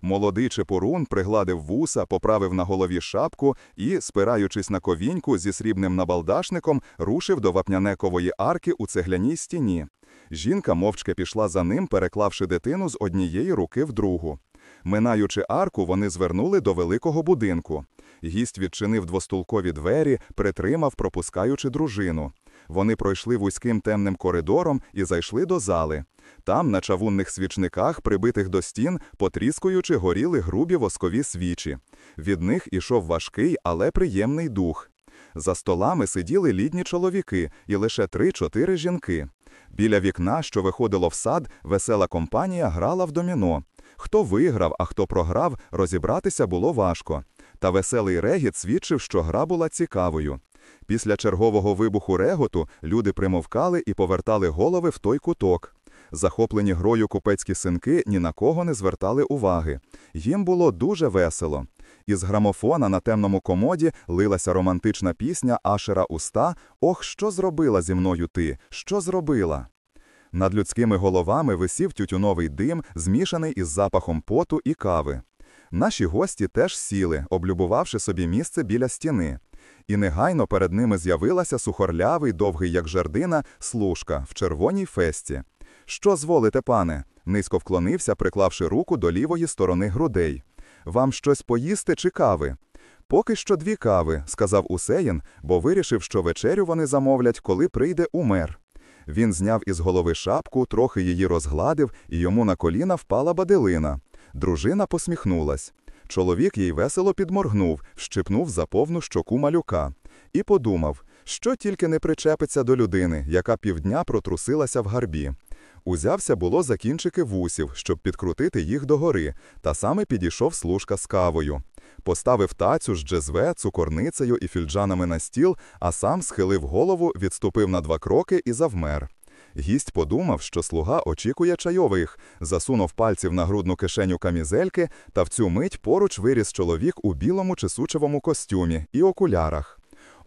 Молодий чепурун пригладив вуса, поправив на голові шапку і, спираючись на ковіньку зі срібним набалдашником, рушив до вапнянекової арки у цегляній стіні. Жінка мовчки пішла за ним, переклавши дитину з однієї руки в другу. Минаючи арку, вони звернули до великого будинку. Гість відчинив двостулкові двері, притримав, пропускаючи дружину. Вони пройшли вузьким темним коридором і зайшли до зали. Там, на чавунних свічниках, прибитих до стін, потріскуючи, горіли грубі воскові свічі. Від них ішов важкий, але приємний дух. За столами сиділи літні чоловіки і лише три-чотири жінки. Біля вікна, що виходило в сад, весела компанія грала в доміно. Хто виграв, а хто програв, розібратися було важко. Та веселий регіт свідчив, що гра була цікавою. Після чергового вибуху реготу люди примовкали і повертали голови в той куток. Захоплені грою купецькі синки ні на кого не звертали уваги. Їм було дуже весело. Із грамофона на темному комоді лилася романтична пісня Ашера Уста «Ох, що зробила зі мною ти? Що зробила?» Над людськими головами висів тютюновий дим, змішаний із запахом поту і кави. Наші гості теж сіли, облюбувавши собі місце біля стіни. І негайно перед ними з'явилася сухорлявий, довгий, як жердина, служка в червоній фесті. Що зволите, пане? Низько вклонився, приклавши руку до лівої сторони грудей. Вам щось поїсти чи кави? Поки що дві кави, сказав Усеїн, бо вирішив, що вечерю вони замовлять, коли прийде умер. Він зняв із голови шапку, трохи її розгладив, і йому на коліна впала баделина. Дружина посміхнулась. Чоловік їй весело підморгнув, щипнув за повну щоку малюка. І подумав, що тільки не причепиться до людини, яка півдня протрусилася в гарбі. Узявся було за кінчики вусів, щоб підкрутити їх догори, та саме підійшов служка з кавою. Поставив тацю з джезве, цукорницею і фільджанами на стіл, а сам схилив голову, відступив на два кроки і завмер. Гість подумав, що слуга очікує чайових, засунув пальці в нагрудну кишеню камізельки, та в цю мить поруч виріс чоловік у білому чи сучевому костюмі і окулярах.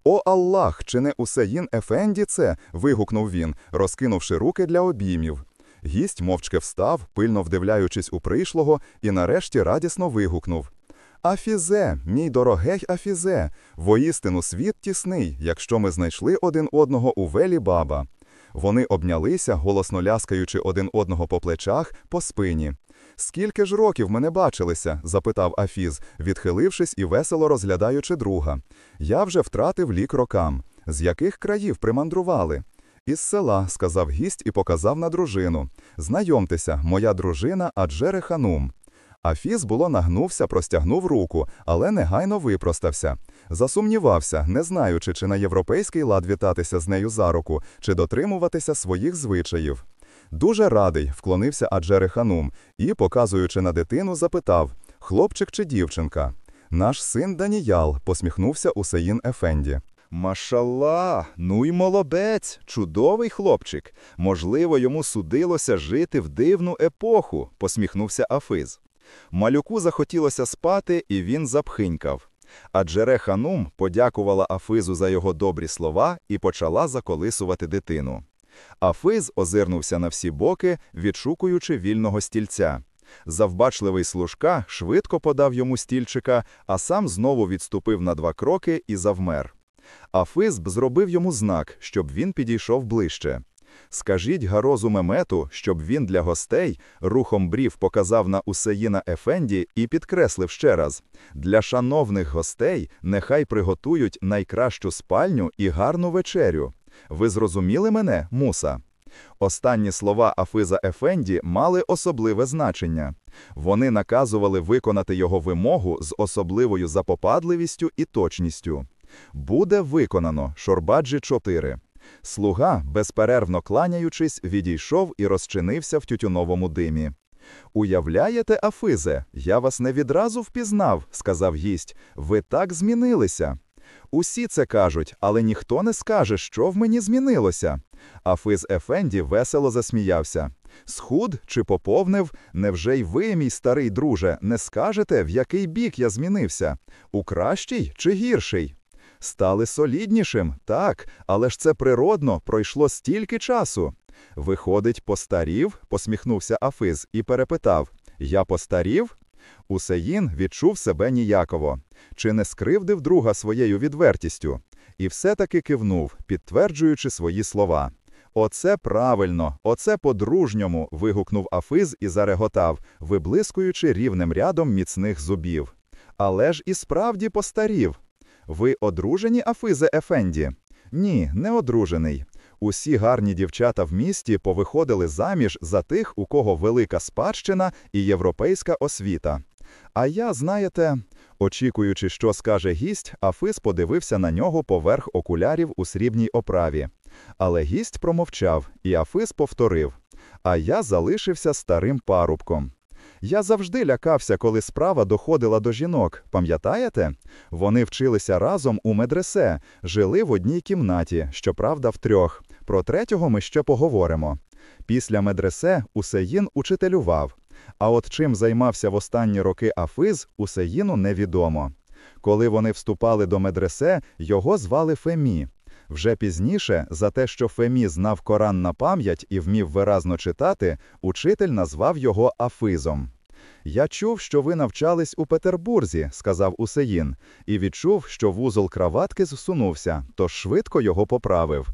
О Аллах, чи не Усеїн Ефенді це? вигукнув він, розкинувши руки для обіймів. Гість мовчки встав, пильно вдивляючись у прийшлого, і нарешті радісно вигукнув. Афізе, мій дорогий Афізе, воістину світ тісний, якщо ми знайшли один одного у велі баба. Вони обнялися, голосно ляскаючи один одного по плечах, по спині. Скільки ж років ми не бачилися? запитав Афіз, відхилившись і весело розглядаючи друга. Я вже втратив лік рокам. З яких країв примандрували? Із села, сказав гість і показав на дружину. Знайомтеся, моя дружина Аджере Ханум. Афіз було нагнувся, простягнув руку, але негайно випростався. Засумнівався, не знаючи, чи на європейський лад вітатися з нею за руку, чи дотримуватися своїх звичаїв. Дуже радий, вклонився Аджере Ханум і, показуючи на дитину, запитав хлопчик чи дівчинка. Наш син Даніял, посміхнувся Усеїн Ефенді. Машалла, ну й молодець, чудовий хлопчик. Можливо, йому судилося жити в дивну епоху, посміхнувся Афиз. Малюку захотілося спати, і він запхинькав. А Джере Ханум подякувала Афизу за його добрі слова і почала заколисувати дитину. Афиз озирнувся на всі боки, відшукуючи вільного стільця. Завбачливий служка швидко подав йому стільчика, а сам знову відступив на два кроки і завмер. Афиз зробив йому знак, щоб він підійшов ближче. Скажіть Гарозу Мемету, щоб він для гостей рухом брів показав на Усеїна Ефенді і підкреслив ще раз: для шановних гостей нехай приготують найкращу спальню і гарну вечерю. Ви зрозуміли мене, муса? Останні слова Афиза Ефенді мали особливе значення. Вони наказували виконати його вимогу з особливою запопадливістю і точністю. Буде виконано Шорбаджі 4. Слуга, безперервно кланяючись, відійшов і розчинився в тютюновому димі. Уявляєте, Афизе, я вас не відразу впізнав, сказав гість. Ви так змінилися. Усі це кажуть, але ніхто не скаже, що в мені змінилося. Афиз Ефенді весело засміявся. Схуд чи поповнив, невже й ви, мій старий друже, не скажете, в який бік я змінився? У кращий чи гірший? Стали соліднішим, так, але ж це природно, пройшло стільки часу. Виходить, постарів, посміхнувся Афиз і перепитав Я постарів? Усеїн відчув себе ніяково, чи не скривдив друга своєю відвертістю, і все-таки кивнув, підтверджуючи свої слова. Оце правильно, оце по-дружньому. вигукнув Афиз і зареготав, виблискуючи рівним рядом міцних зубів. Але ж і справді постарів. Ви одружені, Афизе Ефенді? Ні, не одружений. Усі гарні дівчата в місті повиходили заміж за тих, у кого велика спадщина і європейська освіта. А я, знаєте, очікуючи, що скаже гість, Афис подивився на нього поверх окулярів у срібній оправі. Але гість промовчав, і Афис повторив: А я залишився старим парубком. Я завжди лякався, коли справа доходила до жінок. Пам'ятаєте? Вони вчилися разом у медресе, жили в одній кімнаті, щоправда, в трьох. Про третього ми ще поговоримо. Після медресе Усеїн учителював. А от чим займався в останні роки Афиз, Усеїну невідомо. Коли вони вступали до медресе, його звали Фемі. Вже пізніше, за те, що Фемі знав Коран на пам'ять і вмів виразно читати, учитель назвав його Афизом. Я чув, що ви навчались у Петербурзі, сказав Усеїн, і відчув, що вузол краватки зсунувся, тож швидко його поправив.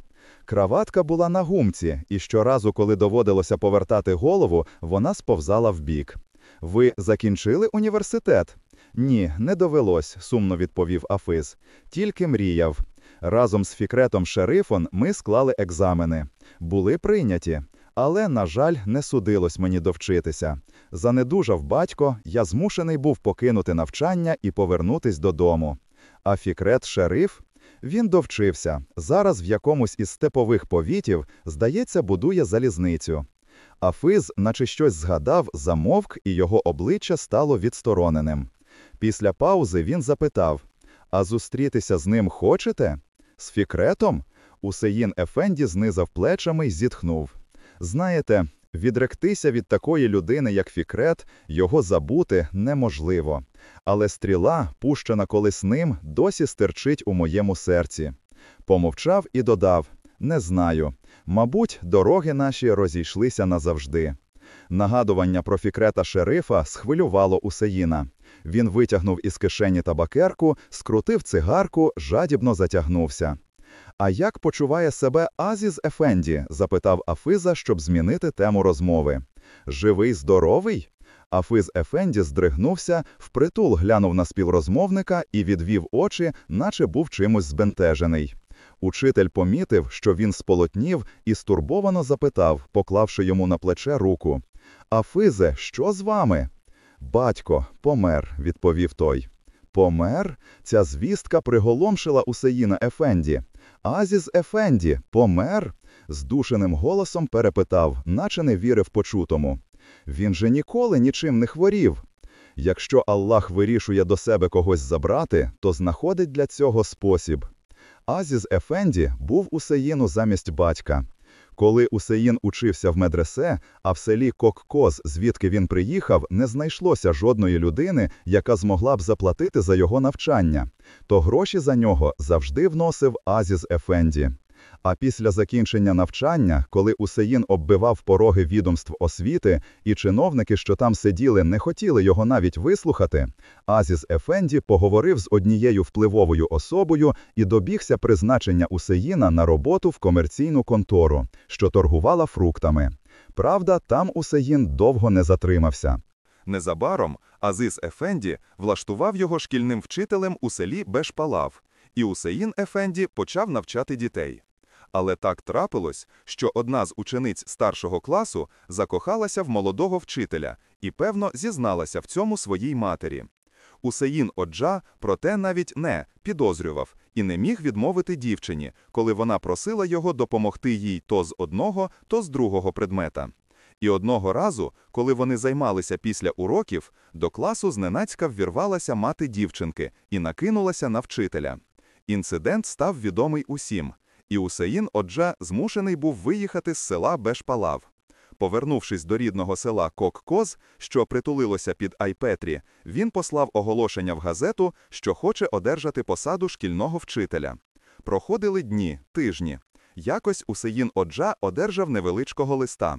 Краватка була на гумці, і щоразу, коли доводилося повертати голову, вона сповзала вбік. Ви закінчили університет? Ні, не довелось, сумно відповів Афиз. Тільки мріяв. Разом з фікретом шерифон ми склали екзамени. Були прийняті. Але, на жаль, не судилось мені довчитися. Занедужав батько, я змушений був покинути навчання і повернутись додому. А фікрет шериф? Він довчився. Зараз в якомусь із степових повітів, здається, будує залізницю. Афиз, наче щось згадав, замовк, і його обличчя стало відстороненим. Після паузи він запитав: А зустрітися з ним хочете? З фікретом? Усеїн Ефенді знизав плечами й зітхнув. Знаєте, відректися від такої людини, як фікрет, його забути неможливо. Але стріла, пущена колись ним, досі стерчить у моєму серці. Помовчав і додав: Не знаю. Мабуть, дороги наші розійшлися назавжди. Нагадування про фікрета шерифа схвилювало Усеїна. Він витягнув із кишені табакерку, скрутив цигарку, жадібно затягнувся. А як почуває себе Азіз Ефенді? запитав Афиза, щоб змінити тему розмови. Живий, здоровий? Афиз Ефенді здригнувся, впритул глянув на співрозмовника і відвів очі, наче був чимось збентежений. Учитель помітив, що він сполотнів, і стурбовано запитав, поклавши йому на плече руку. Афизе, що з вами? Батько, помер, відповів той. Помер? Ця звістка приголомшила Усеїна Ефенді. Азіз Ефенді, помер? здушеним голосом перепитав, наче не вірив почутому. Він же ніколи нічим не хворів. Якщо Аллах вирішує до себе когось забрати, то знаходить для цього спосіб. Азіз Ефенді був Усеїну замість батька. Коли Усеїн учився в медресе, а в селі Коккоз, звідки він приїхав, не знайшлося жодної людини, яка змогла б заплатити за його навчання, то гроші за нього завжди вносив Азіз Ефенді. А після закінчення навчання, коли Усеїн оббивав пороги відомств освіти, і чиновники, що там сиділи, не хотіли його навіть вислухати, Азіз Ефенді поговорив з однією впливовою особою і добігся призначення Усеїна на роботу в комерційну контору, що торгувала фруктами. Правда, там Усеїн довго не затримався. Незабаром Азиз Ефенді влаштував його шкільним вчителем у селі Бешпалав, і Усеїн Ефенді почав навчати дітей. Але так трапилось, що одна з учениць старшого класу закохалася в молодого вчителя і, певно, зізналася в цьому своїй матері. Усеїн Оджа проте навіть не підозрював і не міг відмовити дівчині, коли вона просила його допомогти їй то з одного, то з другого предмета. І одного разу, коли вони займалися після уроків, до класу зненацька ввірвалася мати дівчинки і накинулася на вчителя. Інцидент став відомий усім, і Усеїн Оджа змушений був виїхати з села Бешпалав. Повернувшись до рідного села Кок-Коз, що притулилося під Айпетрі, він послав оголошення в газету, що хоче одержати посаду шкільного вчителя. Проходили дні, тижні. Якось Усеїн Оджа одержав невеличкого листа.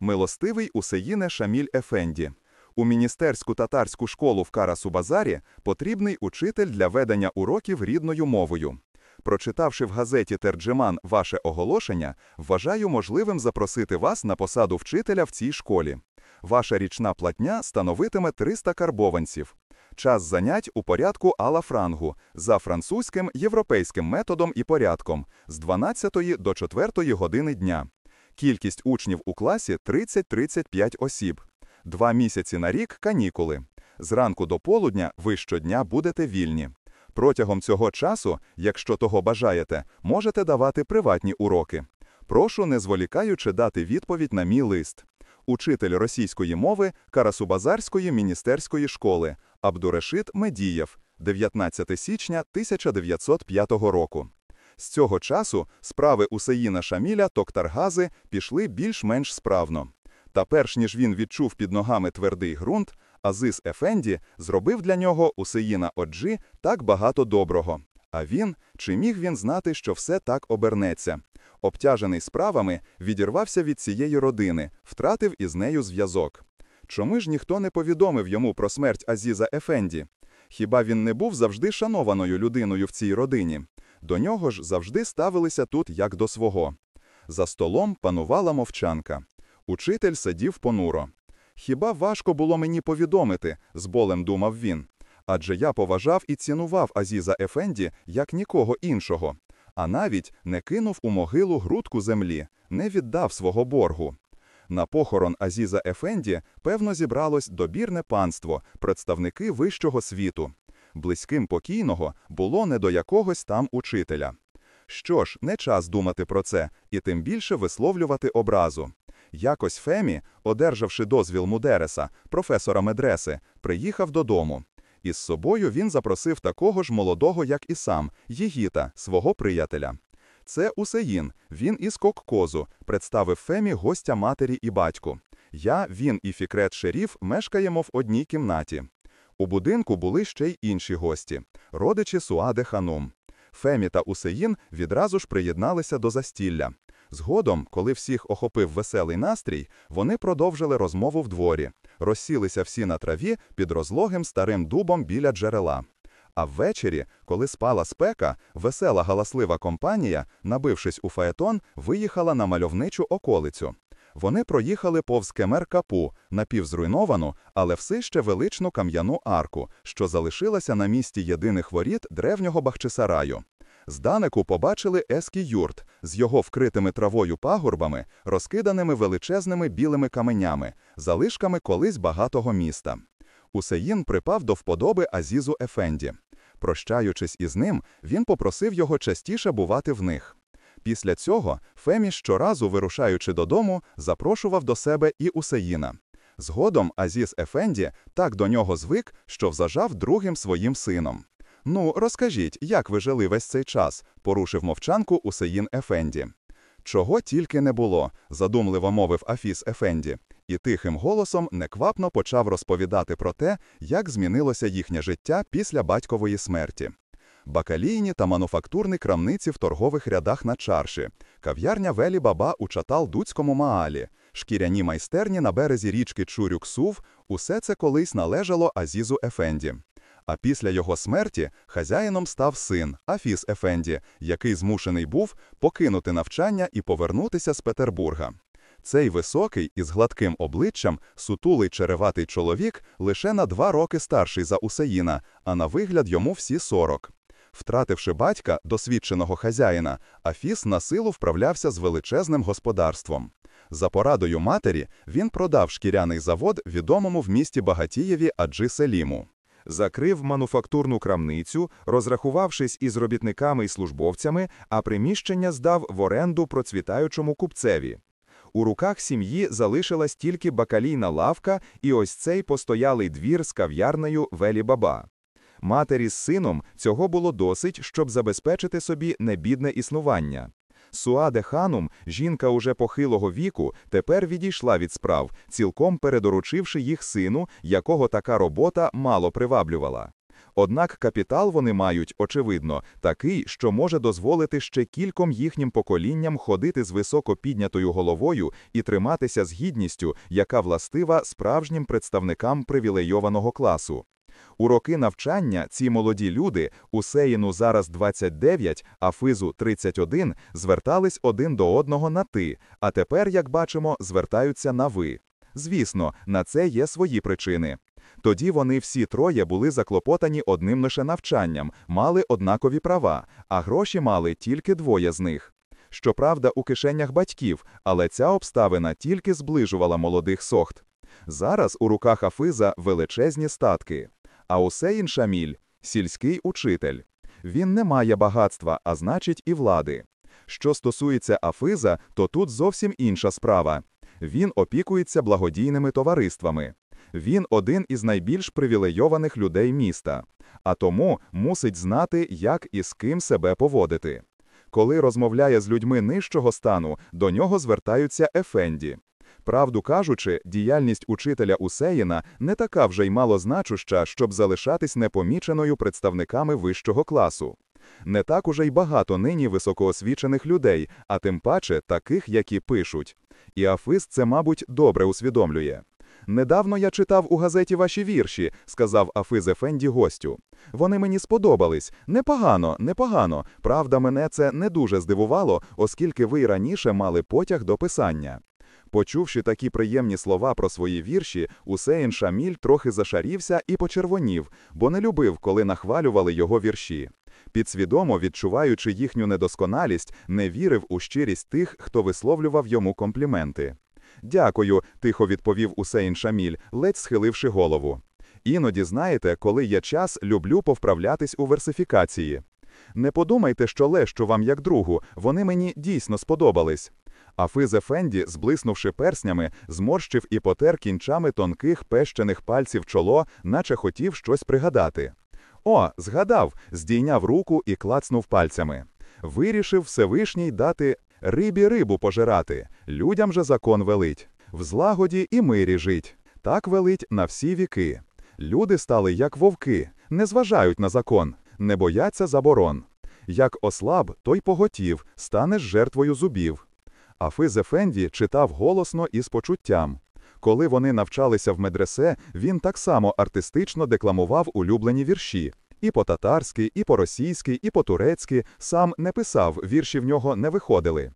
Милостивий Усеїне Шаміль Ефенді. У міністерську татарську школу в Карасу-Базарі потрібний учитель для ведення уроків рідною мовою. Прочитавши в газеті Терджеман ваше оголошення, вважаю можливим запросити вас на посаду вчителя в цій школі. Ваша річна платня становитиме 300 карбованців. Час занять у порядку алафрангу за французьким європейським методом і порядком з 12 до 4 години дня. Кількість учнів у класі 30-35 осіб. Два місяці на рік канікули. Зранку до полудня ви щодня будете вільні. Протягом цього часу, якщо того бажаєте, можете давати приватні уроки. Прошу, не зволікаючи дати відповідь на мій лист. Учитель російської мови Карасубазарської міністерської школи Абдурешит Медієв, 19 січня 1905 року. З цього часу справи Усеїна Шаміля Токтаргази пішли більш-менш справно. Та перш ніж він відчув під ногами твердий ґрунт, Азис Ефенді зробив для нього у Сеїна Оджі так багато доброго. А він, чи міг він знати, що все так обернеться? Обтяжений справами, відірвався від цієї родини, втратив із нею зв'язок. Чому ж ніхто не повідомив йому про смерть Азіза Ефенді? Хіба він не був завжди шанованою людиною в цій родині? До нього ж завжди ставилися тут як до свого. За столом панувала мовчанка. Учитель сидів понуро. Хіба важко було мені повідомити, з болем думав він. Адже я поважав і цінував Азіза Ефенді як нікого іншого, а навіть не кинув у могилу грудку землі, не віддав свого боргу. На похорон Азіза Ефенді, певно, зібралось добірне панство, представники вищого світу. Близьким покійного було не до якогось там учителя. Що ж, не час думати про це, і тим більше висловлювати образу. Якось Фемі, одержавши дозвіл Мудереса, професора медреси, приїхав додому. Із собою він запросив такого ж молодого, як і сам, Єгіта, свого приятеля. Це Усеїн, він із Коккозу, представив Фемі гостя матері і батьку. Я, він і Фікрет Шеріф мешкаємо в одній кімнаті. У будинку були ще й інші гості, родичі Суаде Ханум. Фемі та Усеїн відразу ж приєдналися до застілля. Згодом, коли всіх охопив веселий настрій, вони продовжили розмову в дворі, розсілися всі на траві під розлогим старим дубом біля джерела. А ввечері, коли спала спека, весела галаслива компанія, набившись у фаетон, виїхала на мальовничу околицю. Вони проїхали повз кемер капу, напівзруйновану, але все ще величну кам'яну арку, що залишилася на місці єдиних воріт древнього Бахчисараю. Здалеку побачили еский юрт з його вкритими травою пагорбами, розкиданими величезними білими каменями, залишками колись багатого міста. Усеїн припав до вподоби Азізу Ефенді. Прощаючись із ним, він попросив його частіше бувати в них. Після цього Фемі, щоразу вирушаючи додому, запрошував до себе і Усеїна. Згодом Азіз Ефенді так до нього звик, що взажав другим своїм сином. Ну, розкажіть, як ви жили весь цей час, порушив мовчанку Усеїн Ефенді. Чого тільки не було, задумливо мовив Афіс Ефенді, і тихим голосом неквапно почав розповідати про те, як змінилося їхнє життя після батькової смерті. Бакалійні та мануфактурні крамниці в торгових рядах на чарші, кав'ярня Велі Баба у Чатал-Дуцькому Маалі, шкіряні майстерні на березі річки Чурюк-Сув – усе це колись належало Азізу Ефенді. А після його смерті хазяїном став син Афіс Ефенді, який змушений був покинути навчання і повернутися з Петербурга. Цей високий із гладким обличчям сутулий череватий чоловік лише на два роки старший за Усеїна, а на вигляд йому всі сорок. Втративши батька, досвідченого хазяїна, Афіс на силу вправлявся з величезним господарством. За порадою матері він продав шкіряний завод відомому в місті Багатієві Аджи Селіму. Закрив мануфактурну крамницю, розрахувавшись із робітниками і службовцями, а приміщення здав в оренду процвітаючому купцеві. У руках сім'ї залишилась тільки бакалійна лавка і ось цей постоялий двір з кав'ярнею Велі Баба. Матері з сином цього було досить, щоб забезпечити собі небідне існування. Суаде Ханум, жінка уже похилого віку, тепер відійшла від справ, цілком передоручивши їх сину, якого така робота мало приваблювала. Однак капітал вони мають, очевидно, такий, що може дозволити ще кільком їхнім поколінням ходити з високо піднятою головою і триматися з гідністю, яка властива справжнім представникам привілейованого класу. У роки навчання ці молоді люди, Усеїну зараз 29, а Физу 31, звертались один до одного на ти, а тепер, як бачимо, звертаються на ви. Звісно, на це є свої причини. Тоді вони всі троє були заклопотані одним лише навчанням, мали однакові права, а гроші мали тільки двоє з них. Щоправда, у кишенях батьків, але ця обставина тільки зближувала молодих сохт. Зараз у руках Афиза величезні статки. А Усеїн Шаміль сільський учитель. Він не має багатства, а значить, і влади. Що стосується Афиза, то тут зовсім інша справа. Він опікується благодійними товариствами. Він один із найбільш привілейованих людей міста, а тому мусить знати, як і з ким себе поводити. Коли розмовляє з людьми нижчого стану, до нього звертаються ефенді. Правду кажучи, діяльність учителя Усеїна не така вже й малозначуща, щоб залишатись непоміченою представниками вищого класу. Не так уже й багато нині високоосвічених людей, а тим паче таких, які пишуть. І Афис це, мабуть, добре усвідомлює. Недавно я читав у газеті ваші вірші, сказав Афиз Ефенді гостю. Вони мені сподобались. Непогано, непогано. Правда, мене це не дуже здивувало, оскільки ви й раніше мали потяг до писання. Почувши такі приємні слова про свої вірші, Усеїн Шаміль трохи зашарівся і почервонів, бо не любив, коли нахвалювали його вірші. Підсвідомо відчуваючи їхню недосконалість, не вірив у щирість тих, хто висловлював йому компліменти. Дякую, тихо відповів Усейн Шаміль, ледь схиливши голову. Іноді, знаєте, коли є час, люблю повправлятись у версифікації. Не подумайте, що лещу вам як другу, вони мені дійсно сподобались. Афиз Ефенді, зблиснувши перснями, зморщив і потер кінчами тонких пещених пальців чоло, наче хотів щось пригадати. О, згадав, здійняв руку і клацнув пальцями. Вирішив Всевишній дати рибі рибу пожирати, людям же закон велить, в злагоді і мирі жить. Так велить на всі віки. Люди стали як вовки, не зважають на закон, не бояться заборон. Як ослаб, той поготів, станеш жертвою зубів. Афиз Ефенді читав голосно і з почуттям. Коли вони навчалися в медресе, він так само артистично декламував улюблені вірші. І по-татарськи, і по-російськи, і по-турецьки сам не писав, вірші в нього не виходили.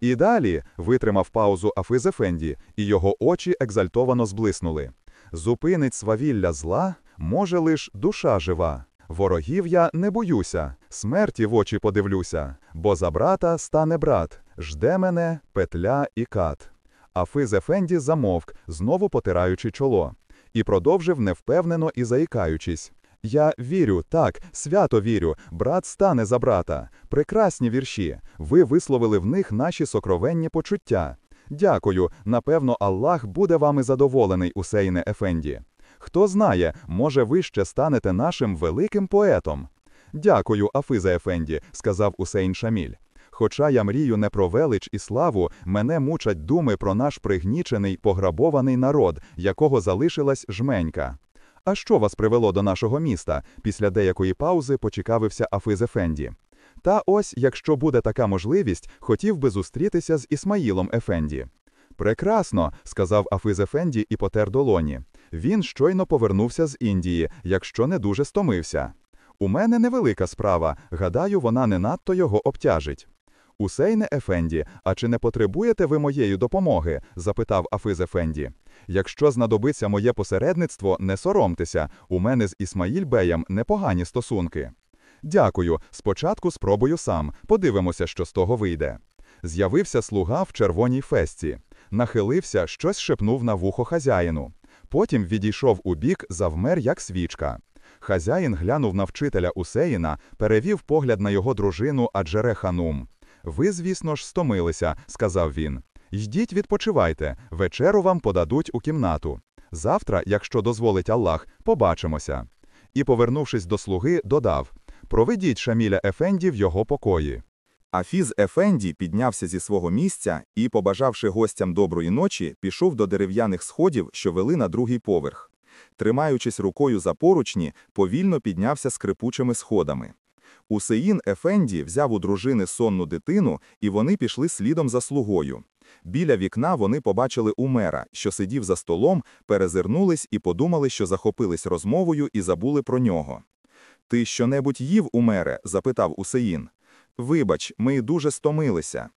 І далі витримав паузу Афиз Ефенді, і його очі екзальтовано зблиснули. Зупинить свавілля зла, може лиш душа жива. Ворогів я не боюся, смерті в очі подивлюся, бо за брата стане брат, жде мене петля і кат. Афиз Ефенді замовк, знову потираючи чоло, і продовжив невпевнено і заїкаючись. Я вірю, так, свято вірю, брат стане за брата. Прекрасні вірші. Ви висловили в них наші сокровенні почуття. Дякую. Напевно, Аллах буде вами задоволений, Усейне Ефенді. Хто знає, може, ви ще станете нашим великим поетом. Дякую, Афиза Ефенді, сказав Усейн Шаміль. Хоча я мрію не про велич і славу, мене мучать думи про наш пригнічений, пограбований народ, якого залишилась жменька. А що вас привело до нашого міста? Після деякої паузи почекавився Афиз Ефенді. Та ось, якщо буде така можливість, хотів би зустрітися з Ісмаїлом Ефенді. Прекрасно, сказав Афиз Ефенді і потер долоні. Він щойно повернувся з Індії, якщо не дуже стомився. У мене невелика справа, гадаю, вона не надто його обтяжить. Усейне Ефенді, а чи не потребуєте ви моєї допомоги? запитав Афиз Ефенді. Якщо знадобиться моє посередництво, не соромтеся, у мене з Ісмаїль Беєм непогані стосунки. Дякую, спочатку спробую сам, подивимося, що з того вийде. З'явився слуга в червоній фесті, нахилився, щось шепнув на вухо хазяїну. Потім відійшов у бік, завмер, як свічка. Хазяїн глянув на вчителя Усеїна, перевів погляд на його дружину Аджере Ханум. Ви, звісно ж, стомилися, сказав він. Йдіть, відпочивайте, вечеру вам подадуть у кімнату. Завтра, якщо дозволить Аллах, побачимося. І, повернувшись до слуги, додав Проведіть Шаміля Ефенді в його покої. Афіз Ефенді піднявся зі свого місця і, побажавши гостям доброї ночі, пішов до дерев'яних сходів, що вели на другий поверх. Тримаючись рукою за поручні, повільно піднявся скрипучими сходами. Усеїн Ефенді взяв у дружини сонну дитину, і вони пішли слідом за слугою. Біля вікна вони побачили умера, що сидів за столом, перезирнулись і подумали, що захопились розмовою і забули про нього. Ти щонебудь їв, умере? запитав Усеїн. Вибач, ми дуже стомилися.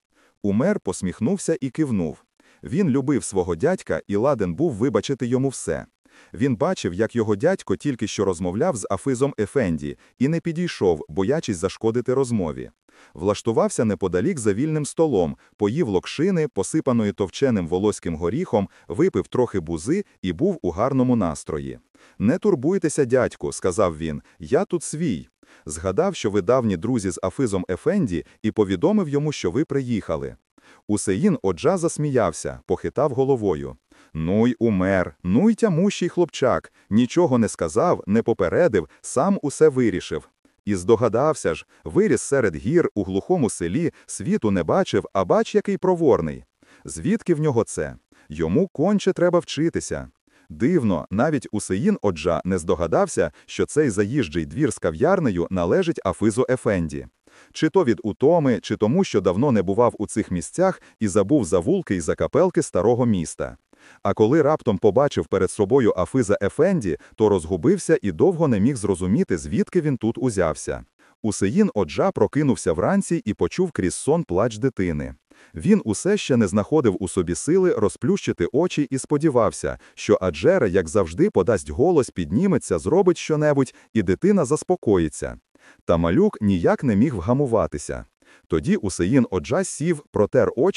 Умер посміхнувся і кивнув. Він любив свого дядька і ладен був вибачити йому все. Він бачив, як його дядько тільки що розмовляв з Афизом Ефенді і не підійшов, боячись зашкодити розмові. Влаштувався неподалік за вільним столом, поїв локшини, посипаної товченим волоським горіхом, випив трохи бузи і був у гарному настрої. Не турбуйтеся, дядьку, сказав він, я тут свій. Згадав, що ви давні друзі з Афизом Ефенді, і повідомив йому, що ви приїхали. Усеїн оджа засміявся, похитав головою. Ну й умер, ну й тямущий хлопчак, нічого не сказав, не попередив, сам усе вирішив. І здогадався ж, виріс серед гір у глухому селі, світу не бачив, а бач, який проворний. Звідки в нього це? Йому конче треба вчитися. Дивно, навіть Усеїн Оджа не здогадався, що цей заїжджий двір з кав'ярнею належить Афизу Ефенді. Чи то від утоми, чи тому, що давно не бував у цих місцях і забув завулки й закапелки старого міста. А коли раптом побачив перед собою Афиза Ефенді, то розгубився і довго не міг зрозуміти, звідки він тут узявся. Усеїн Оджа прокинувся вранці і почув крізь сон плач дитини. Він усе ще не знаходив у собі сили розплющити очі і сподівався, що Аджера, як завжди, подасть голос, підніметься, зробить щонебудь, і дитина заспокоїться. Та малюк ніяк не міг вгамуватися. Тоді Усеїн Оджа сів, протер очі